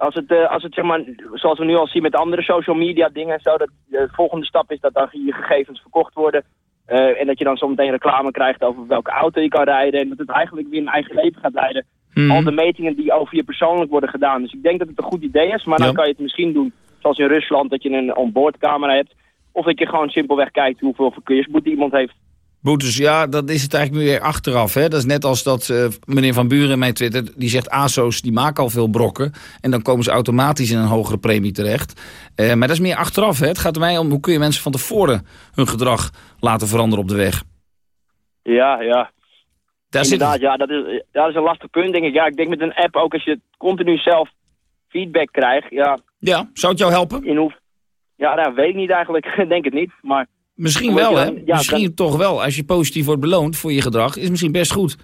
Als het, eh, als het zeg maar, zoals we nu al zien met andere social media dingen en zo, dat de volgende stap is dat dan je gegevens verkocht worden. eh, en dat je dan zometeen reclame krijgt over welke auto je kan rijden. En dat het eigenlijk weer een eigen leven gaat leiden. Mhm. Al de metingen die over je persoonlijk worden gedaan. Dus ik denk dat het een goed idee is. Maar Ja. dan kan je het misschien doen zoals in Rusland, dat je een onboardcamera hebt. Of dat je gewoon simpelweg kijkt hoeveel verkeersboete iemand heeft. Boetes, ja, dat is het eigenlijk nu weer achteraf. Hè? Dat is net als dat eh, meneer Van Buren in mijn Twitter... die zegt ASO's, die maken al veel brokken... en dan komen ze automatisch in een hogere premie terecht. Eh, maar dat is meer achteraf. Hè? Het gaat er mij om hoe kun je mensen van tevoren... hun gedrag laten veranderen op de weg. Ja, ja. Daar zit Inderdaad, ja, dat is, dat is een lastig punt, denk ik. Ja, ik denk met een app ook als je continu zelf feedback krijgt. Ja, Ja, zou het jou helpen? in hoe... Ja, nou, weet ik niet eigenlijk. denk het niet, maar... Misschien wel, hè? dan- ja, misschien dan- toch wel. Als je positief wordt beloond voor je gedrag... is misschien best goed.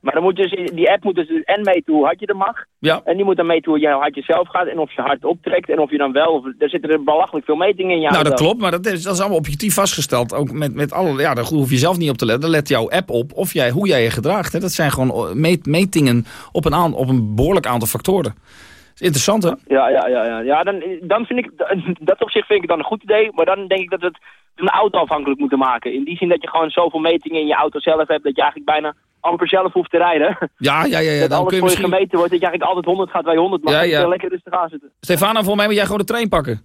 Maar dan moet dus, die app moet dus en meten hoe hard je er mag. Ja. En die moet dan meten hoe hard je zelf gaat en of je hard optrekt. En of je dan wel... Er zitten er belachelijk veel metingen in je nou, dat klopt, maar dat is, dat is allemaal objectief vastgesteld. Ook met, met alle, ja, daar hoef je zelf niet op te letten. Daar let jouw app op of jij, hoe jij je gedraagt. Hè. Dat zijn gewoon eh, meet- metingen op een, aan, op een behoorlijk aantal factoren. Is interessant, hè? Ja, ja, ja. ja. ja dan, dan vind ik... Dat op zich vind ik dan een goed idee. Maar dan denk ik dat we het de auto afhankelijk moeten maken. In die zin dat je gewoon zoveel metingen in je auto zelf hebt... dat je eigenlijk bijna amper zelf hoeft te rijden. Ja, ja, ja. ja. dat Dan alles kun je voor je misschien... gemeten wordt. Dat je eigenlijk altijd 100 gaat je 100 mag. Ja, Dat je ja. lekker rustig aan zitten. Stefano, volgens mij moet jij gewoon de trein pakken.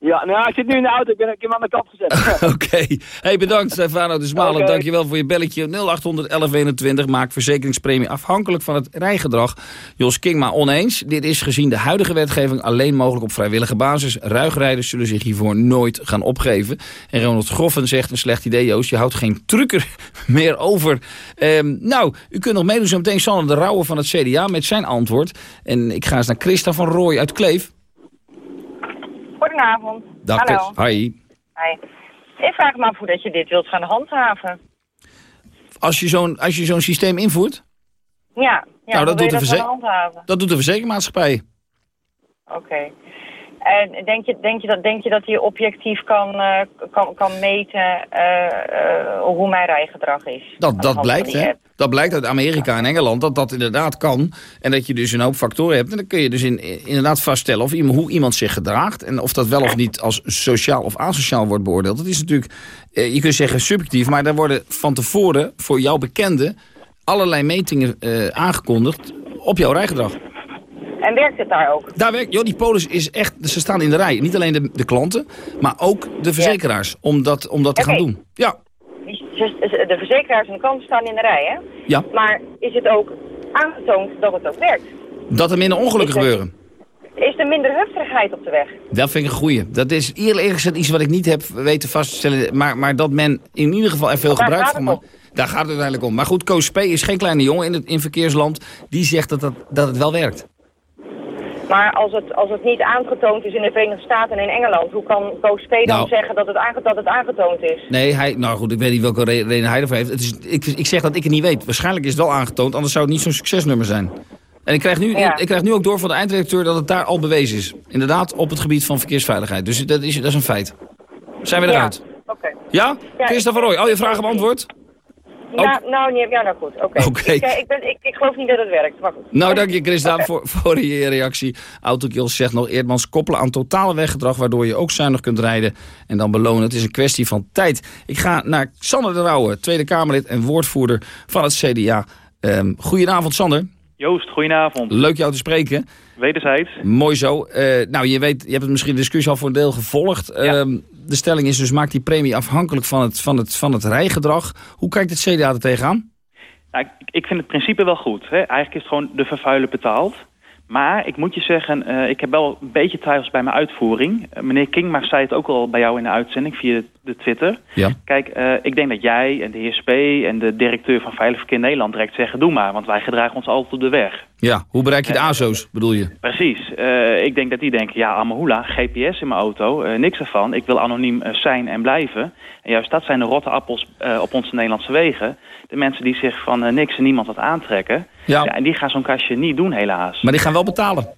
Ja, nou ik zit nu in de auto. Ik, ben, ik heb hem aan de kant gezet. Oké. Hey, bedankt Stefano de Smalen. Oké. Dankjewel voor je belletje. 0800 1121 maakt verzekeringspremie afhankelijk van het rijgedrag. Jos Kingma oneens. Dit is gezien de huidige wetgeving alleen mogelijk op vrijwillige basis. Ruigrijders zullen zich hiervoor nooit gaan opgeven. En Ronald Groffen zegt een slecht idee Joost. Je houdt geen trucker meer over. Ehm, nou, u kunt nog meedoen zo meteen Sander de Rauwe van het CDA met zijn antwoord. En ik ga eens naar Christa van Rooij uit Kleef. Goedenavond. Dag Hallo. Hi. Hi. Ik vraag me af hoe dat je dit wilt gaan handhaven. Als je zo'n als je zo'n systeem invoert... Ja, ja Nou, dat doet de dat doet de verzekermaatschappij. Oké. En denk je, denk, je dat, denk je dat hij objectief kan, eh, kan, kan meten eh, eh, hoe mijn rijgedrag is? Dat, dat blijkt, hè? app? Dat blijkt uit Amerika en Engeland dat dat inderdaad kan. En dat je dus een hoop factoren hebt. En dan kun je dus in, inderdaad vaststellen of iemand, hoe iemand zich gedraagt. En of dat wel of niet als sociaal of asociaal wordt beoordeeld. Dat is natuurlijk, eh, je kunt zeggen subjectief. Maar daar worden van tevoren voor jouw bekende allerlei metingen eh, aangekondigd op jouw rijgedrag. En werkt het daar ook? Daar werkt, joh, die polis is echt, ze staan in de rij. Niet alleen de, de klanten, maar ook de verzekeraars. Om dat, om dat te gaan doen. Ja, De verzekeraars en de klanten staan in de rij, hè? ja. Maar is het ook aangetoond dat het ook werkt? Dat er minder ongelukken er- gebeuren. Is er minder heftigheid op de weg? Dat vind ik een goeie. Dat is eerlijk gezegd iets wat ik niet heb weten vast te stellen. Maar, maar dat men in ieder geval er veel Daar gebruik van maakt. Daar gaat het uiteindelijk om. Maar goed, Koos P. is geen kleine jongen in het in verkeersland. Die zegt dat, dat, dat het wel werkt. Maar als het, als het niet aangetoond is in de Verenigde Staten en in Engeland, hoe kan Koos P. dan Nou. zeggen dat het, aange- dat het aangetoond is? Nee, hij, nou goed, ik weet niet welke re- reden hij ervoor heeft. Het is, ik, ik zeg dat ik het niet weet. Waarschijnlijk is het wel aangetoond, anders zou het niet zo'n succesnummer zijn. En ik krijg, nu, Ja. ik krijg nu ook door van de eindredacteur dat het daar al bewezen is. Inderdaad, op het gebied van verkeersveiligheid. Dus dat is, dat is een feit. Zijn we Ja. eruit? Oké. Ja? Ja, Christa van Rooij, al je vragen beantwoord? Ja, nou, niet, ja, nou goed. Oké. Ik, eh, ik, ben- ik, ik geloof niet dat het werkt, maar goed. Nou, dank je Christa voor, voor je reactie. Autokills zegt nog Eerdmans koppelen aan totale weggedrag... waardoor je ook zuinig kunt rijden en dan belonen. Het is een kwestie van tijd. Ik ga naar Sander de Rauwe, Tweede Kamerlid en woordvoerder van het CDA. Ehm goedenavond, Sander. Joost, goedenavond. Leuk jou te spreken. Wederzijds. Mooi zo. Eh, nou, je weet, je hebt het misschien de discussie al voor een deel gevolgd. Ehm, de stelling is dus, maakt die premie afhankelijk van het, van het, van het rijgedrag. Hoe kijkt het CDA er tegenaan? Nou, ik, ik vind het principe wel goed. Hè. Eigenlijk is het gewoon de vervuiler betaalt. Maar ik moet je zeggen, eh, ik heb wel een beetje twijfels bij mijn uitvoering. Eh, meneer Kingma zei het ook al bij jou in de uitzending via de Twitter. Ja. Kijk, eh, ik denk dat jij en de heer Spee en de directeur van Veilig Verkeer Nederland direct zeggen... doe maar, want wij gedragen ons altijd op de weg. Ja, hoe bereik je de ASO's, bedoel je? Precies. Eh, ik denk dat die denken, ja, Amahula, GPS in mijn auto, eh, niks ervan. Ik wil anoniem eh, zijn en blijven. En juist dat zijn de rotte appels eh, op onze Nederlandse wegen. De mensen die zich van eh, niks en niemand wat aantrekken. Ja. en die gaan zo'n kastje niet doen, helaas. Maar die gaan wel betalen.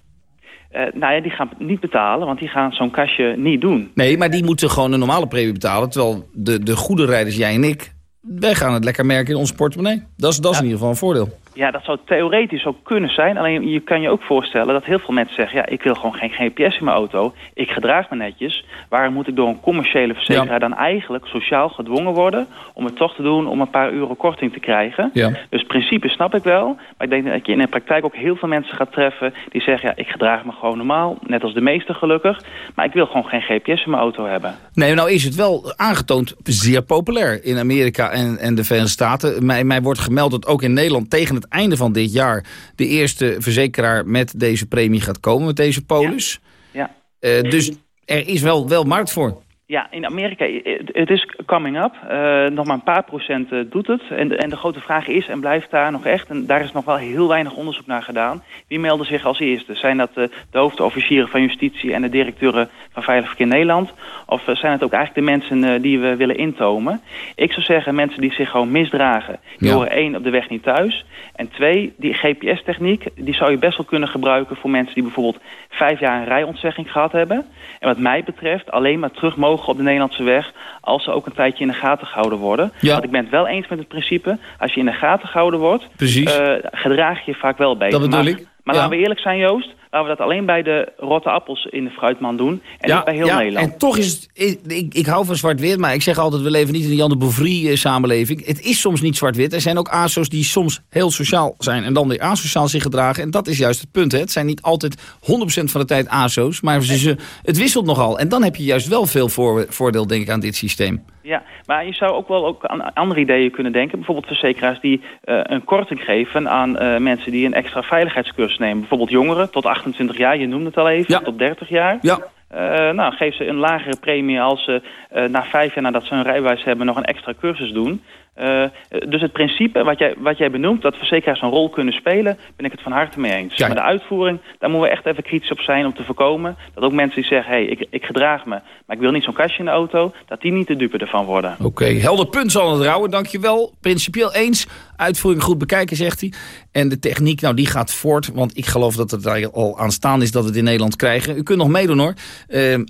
Eh, nou ja, die gaan niet betalen, want die gaan zo'n kastje niet doen. Nee, maar die moeten gewoon een normale premie betalen. Terwijl de, de goede rijders, jij en ik, wij gaan het lekker merken in onze portemonnee. Dat is, dat is in ieder geval een voordeel. Ja, dat zou theoretisch ook kunnen zijn. Alleen je kan je ook voorstellen dat heel veel mensen zeggen... ja, ik wil gewoon geen GPS in mijn auto. Ik gedraag me netjes. Waarom moet ik door een commerciële verzekeraar dan eigenlijk sociaal gedwongen worden... om het toch te doen om een paar euro korting te krijgen? Ja. Dus principe snap ik wel. Maar ik denk dat je in de praktijk ook heel veel mensen gaat treffen... die zeggen, ja, ik gedraag me gewoon normaal. Net als de meesten gelukkig. Maar ik wil gewoon geen GPS in mijn auto hebben. Nee, nou is het wel aangetoond zeer populair in Amerika en, en de Verenigde Staten. Mij, mij wordt gemeld dat ook in Nederland tegen het einde van dit jaar... de eerste verzekeraar met deze premie gaat komen, met deze polis. Ja. Eh, dus er is wel, wel markt voor. Ja, in Amerika, het is coming up. Eh, nog maar een paar procent eh, doet het. En de, en de grote vraag is en blijft daar nog echt... en daar is nog wel heel weinig onderzoek naar gedaan... wie melden zich als eerste? Zijn dat eh, de hoofdofficieren van justitie... en de directeuren van Veilig Verkeer Nederland? Of zijn het ook eigenlijk de mensen die we willen intomen? Ik zou zeggen, mensen die zich gewoon misdragen... die Ja. horen één, op de weg niet thuis... en twee, die GPS-techniek... die zou je best wel kunnen gebruiken voor mensen... die bijvoorbeeld vijf jaar een rijontzegging gehad hebben... en wat mij betreft alleen maar terug mogen op de Nederlandse weg... als ze ook een tijdje in de gaten gehouden worden. Ja. Want ik ben het wel eens met het principe... als je in de gaten gehouden wordt... Precies. eh, gedraag je je vaak wel beter. Dat bedoel maar, ik. Maar Ja. laten we eerlijk zijn, Joost... laten we dat alleen bij de rotte appels in de fruitman doen... en niet bij heel ja, Nederland. En toch is het... Ik, ik, ik hou van zwart-wit, maar ik zeg altijd... we leven niet in een Jan de Bouvry-samenleving. Het is soms niet zwart-wit. Er zijn ook ASO's die soms heel sociaal zijn... en dan weer asociaal zich gedragen. En dat is juist het punt. Hè. Het zijn niet altijd 100% van de tijd ASO's... maar ze, ze- het wisselt nogal. En dan heb je juist wel veel voor, voordeel, denk ik, aan dit systeem. Ja, maar je zou ook wel ook aan andere ideeën kunnen denken. Bijvoorbeeld verzekeraars die eh, een korting geven aan eh, mensen die een extra veiligheidscursus nemen. Bijvoorbeeld jongeren tot 28 jaar, je noemde het al even, tot 30 jaar. Ja. Eh, nou, geef ze een lagere premie als ze eh, na vijf jaar nadat ze een rijbewijs hebben nog een extra cursus doen. Eh, dus het principe wat jij, wat jij benoemt, dat verzekeraars een rol kunnen spelen, ben ik het van harte mee eens. Maar de uitvoering, daar moeten we echt even kritisch op zijn om te voorkomen dat ook mensen die zeggen, hé, hey, ik, ik gedraag me, maar ik wil niet zo'n kastje in de auto, dat die niet de dupe ervan worden. Oké, helder punt zal het rouwen, dankjewel. Principieel eens, uitvoering goed bekijken, zegt hij. En de techniek, nou die gaat voort, want ik geloof dat het daar al aanstaan is dat we het in Nederland krijgen. U kunt nog meedoen hoor.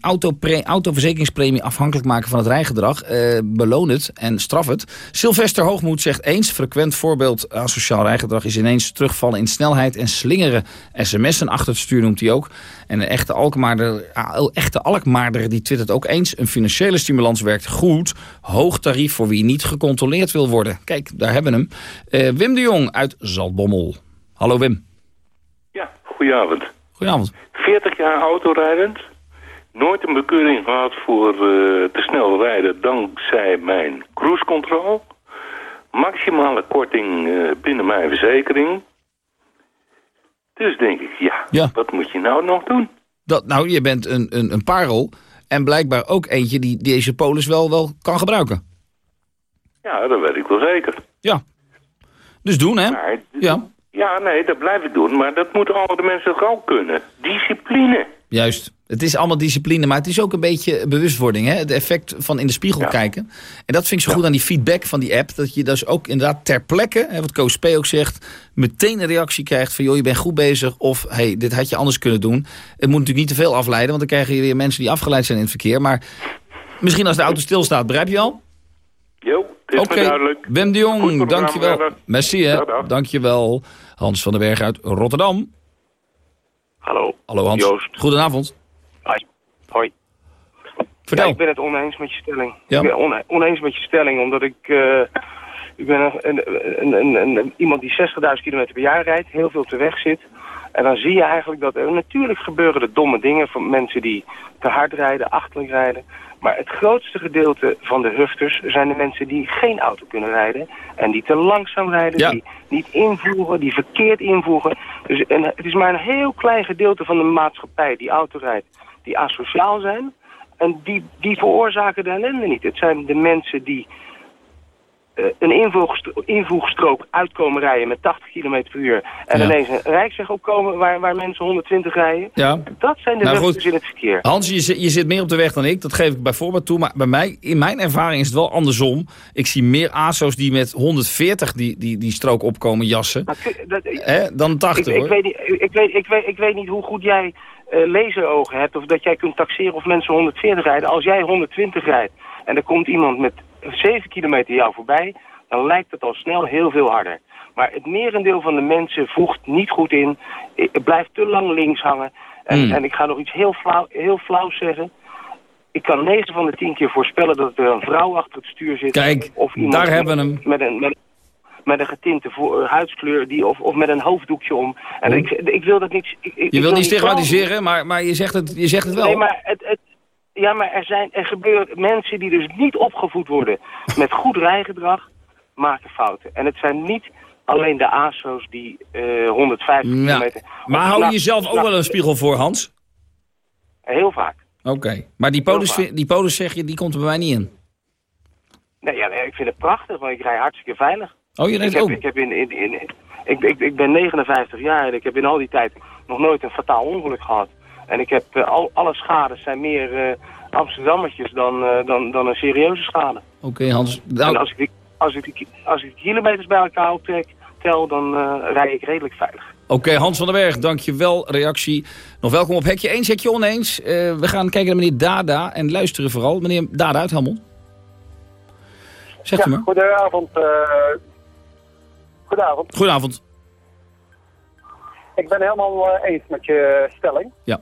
Autopre- autoverzekeringspremie afhankelijk maken van het rijgedrag. Eh, beloon het en straf het. Sylvester Hoogmoed zegt eens, frequent voorbeeld asociaal rijgedrag is ineens terugvallen in snelheid en slingeren. sms'en achter het stuur noemt hij ook. En een echte Alkmaarder, ah, echte Alkmaarder die twittert ook eens. Een financiële stimulans werkt goed. Hoog tarief voor wie niet gecontroleerd wil worden. Kijk, daar hebben we hem. Eh, Wim de Jong uit Zaltbommel. Hallo Wim. Ja, goedenavond. Goedenavond. 40 jaar autorijdend. Nooit een bekeuring gehad voor eh, te snel rijden dankzij mijn cruise control. Maximale korting eh, binnen mijn verzekering. Dus denk ik, ja, Ja. wat moet je nou nog doen? Dat, nou, je bent een, een, een parel. En blijkbaar ook eentje die deze polis wel, wel kan gebruiken. Ja, dat weet ik wel zeker. Ja. Dus doen, hè? Maar, Ja. ja, nee, dat blijf ik doen. Maar dat moeten andere mensen ook kunnen. Discipline. Juist. Het is allemaal discipline, maar het is ook een beetje bewustwording. Hè? Het effect van in de spiegel kijken. En dat vind ik zo goed aan die feedback van die app. Dat je dus ook inderdaad ter plekke, hè, wat Koos P. ook zegt... meteen een reactie krijgt van... joh, je bent goed bezig of hey, dit had je anders kunnen doen. Het moet natuurlijk niet te veel afleiden... want dan krijg je weer mensen die afgeleid zijn in het verkeer. Maar misschien als de auto stilstaat, begrijp je al? Jo, is duidelijk. Wim de Jong, dankjewel. Merci hè, dankjewel. Hans van den Berg uit Rotterdam. Hallo. Hallo Hans. Joost. Goedenavond. Hoi. Hoi. Vertel. Ja, ik ben het oneens met je stelling. Ja. Ik ben one- oneens met je stelling, omdat ik... eh, ik ben een, iemand die 60.000 kilometer per jaar rijdt, heel veel op de weg zit. En dan zie je eigenlijk dat er natuurlijk gebeuren er domme dingen van mensen die te hard rijden, achterlijk rijden. Maar het grootste gedeelte van de hufters zijn de mensen die geen auto kunnen rijden. En die te langzaam rijden, die niet invoeren, die verkeerd invoeren. Dus en het is maar een heel klein gedeelte van de maatschappij die auto rijdt, die asociaal zijn. En die, die veroorzaken de ellende niet. Het zijn de mensen die een invoegstro invoegstrook uitkomen rijden met 80 km per uur. En Ja. ineens een rijksweg opkomen waar, waar mensen 120 rijden. Ja. Dat zijn de Nou, in het verkeer. Hans, je, zit- je zit meer op de weg dan ik. Dat geef ik bijvoorbeeld toe. Maar bij mij, in mijn ervaring is het wel andersom. Ik zie meer ASO's die met 140 die, die, die strook opkomen jassen. Maar kun- dat- Hè, dan 80 ik, ik, hoor. weet niet, ik, weet, ik, weet, ik weet niet hoe goed jij eh laserogen hebt... of dat jij kunt taxeren of mensen 140 rijden. Als jij 120 rijdt en er komt iemand met 7 kilometer jou voorbij... dan lijkt het al snel heel veel harder. Maar het merendeel van de mensen voegt niet goed in. eh, blijft te lang links hangen. En, Hmm. en ik ga nog iets heel, flauw, heel flauws zeggen. Ik kan 9 van de 10 keer voorspellen dat er een vrouw achter het stuur zit. Kijk, of iemand daar hebben we hem. Met een, met, met een getinte eh, huidskleur die, of, of met een hoofddoekje om. En Oh. ik, ik wil dat niet... Ik, ik- ik Je wilt niet flauw- stigmatiseren, maar, maar je, zegt het, je zegt het wel. Nee, maar het, het, ja, maar er, zijn, er gebeuren mensen die dus niet opgevoed worden met goed rijgedrag, maken fouten. En het zijn niet alleen de ASO's die eh 150 Ja. kilometer... Maar hou je s'nachts- jezelf ook wel een spiegel voor, Hans? Heel vaak. Oké. Maar die polis, die polis zeg je, die komt er bij mij niet in. Nee, ja, nee, ik vind het prachtig, want ik rij hartstikke veilig. Oh, je rijdt ook? Ik, heb in, in, in, ik, ik, ik ben 59 jaar en ik heb in al die tijd nog nooit een fataal ongeluk gehad. En ik heb eh, al, alle schades zijn meer eh Amsterdammertjes dan, eh, dan, dan een serieuze schade. Oké, Hans. Nou, En als ik, die, als, ik die, als ik de kilometers bij elkaar optrek, tel, dan eh rij ik redelijk veilig. Oké, Hans van den Berg, dankjewel. Reactie. Nog welkom op hekje eens, hekje oneens. Eh, we gaan kijken naar meneer Dada en luisteren vooral. Meneer Dada uit Helmond. Zegt u maar. Goedenavond. eh goedenavond. Goedenavond. Ik ben helemaal eh, eens met je stelling. Ja.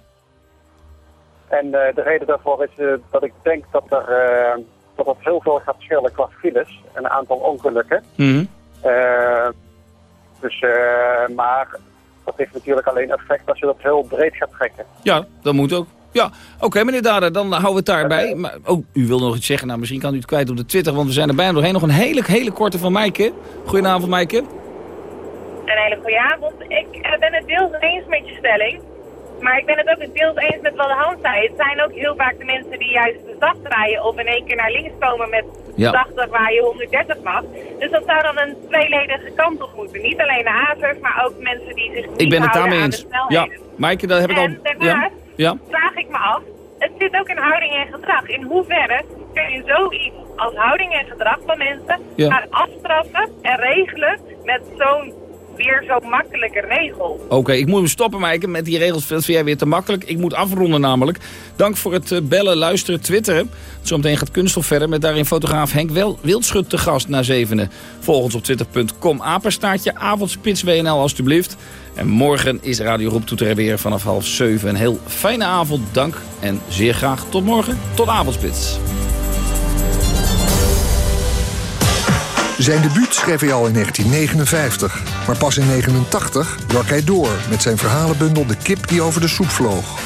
En eh, de reden daarvoor is eh, dat ik denk dat er eh, dat het heel veel gaat schelen qua files. en Een aantal ongelukken. Eh, dus, eh, maar dat heeft natuurlijk alleen effect als je dat heel breed gaat trekken. Ja, dat moet ook. Ja, oké meneer Dada, dan houden we het daarbij. Maar, oh, u wilde nog iets zeggen. Nou, misschien kan u het kwijt op de Twitter, want we zijn er bijna doorheen. Nog een hele, hele korte van Maaike. Goedenavond, Maaike. Een hele goede avond. Ik ben het deels eens met je stelling. Maar ik ben het ook deels eens met wat Hans zei. Het zijn ook heel vaak de mensen die juist te zacht rijden of in één keer naar links komen met Ja. 80 waar je 130 mag. Dus dat zou dan een tweeledige kant op moeten. Niet alleen de hazers, maar ook mensen die zich niet Ik ben het daarmee eens. de snelheden. Ja, Maaike, dat heb ik al... En Ja, daarnaast ja. vraag ik me af, het zit ook in houding en gedrag. In hoeverre kun je zoiets als houding en gedrag van mensen Ja. gaan afstraffen en regelen met zo'n weer zo makkelijke regel? Oké, ik moet hem stoppen, Maaike, met die regels. Vind jij weer te makkelijk. Ik moet afronden namelijk. Dank voor het eh, bellen, luisteren, twitteren. Zometeen gaat Kunststof verder met daarin fotograaf Henk Wel Wildschut te gast na zevenen. Volg ons op twitter.com, apenstaartje, avondspits WNL alstublieft. En morgen is Radio Roeptoeter er weer vanaf half zeven. Een heel fijne avond, dank en zeer graag tot morgen, tot avondspits. Zijn debuut schreef hij al in 1959. Maar pas in 1989 brak hij door met zijn verhalenbundel De kip die over de soep vloog.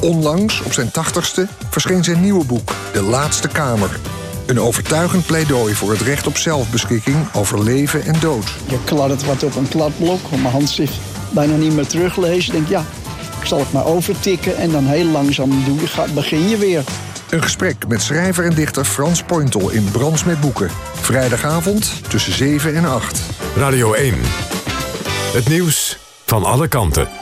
Onlangs, op zijn 80ste, verscheen zijn nieuwe boek De Laatste Kamer. Een overtuigend pleidooi voor het recht op zelfbeschikking over leven en dood. Je kladdert wat op een kladblok, mijn hand zich bijna niet meer teruglezen. Ik denk, ja, ik zal het maar overtikken en dan heel langzaam doe je, gaat, begin je weer. Een gesprek met schrijver en dichter Frans Pointel in Brands met Boeken. Vrijdagavond tussen 7 en 8. Radio 1. Het nieuws van alle kanten.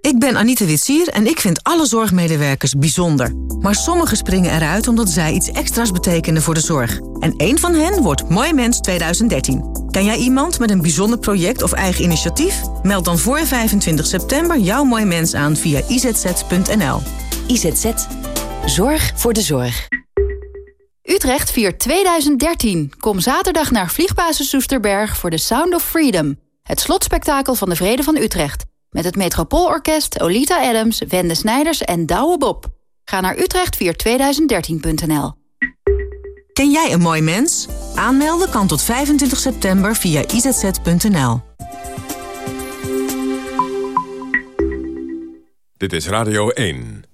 Ik ben Anita Witsier en ik vind alle zorgmedewerkers bijzonder. Maar sommigen springen eruit omdat zij iets extra's betekenen voor de zorg. En één van hen wordt Mooi Mens 2013. Ken jij iemand met een bijzonder project of eigen initiatief? Meld dan voor 25 september jouw Mooi Mens aan via izz.nl. IZZ. Zorg voor de zorg. Utrecht viert 2013. Kom zaterdag naar Vliegbasis Soesterberg voor The Sound of Freedom. Het slotspektakel van de Vrede van Utrecht. Met het Metropoolorkest, Olita Adams, Wende Snijders en Douwe Bob. Ga naar utrecht2013.nl. Ken jij een mooi mens? Aanmelden kan tot 25 september via izz.nl. Dit is Radio 1.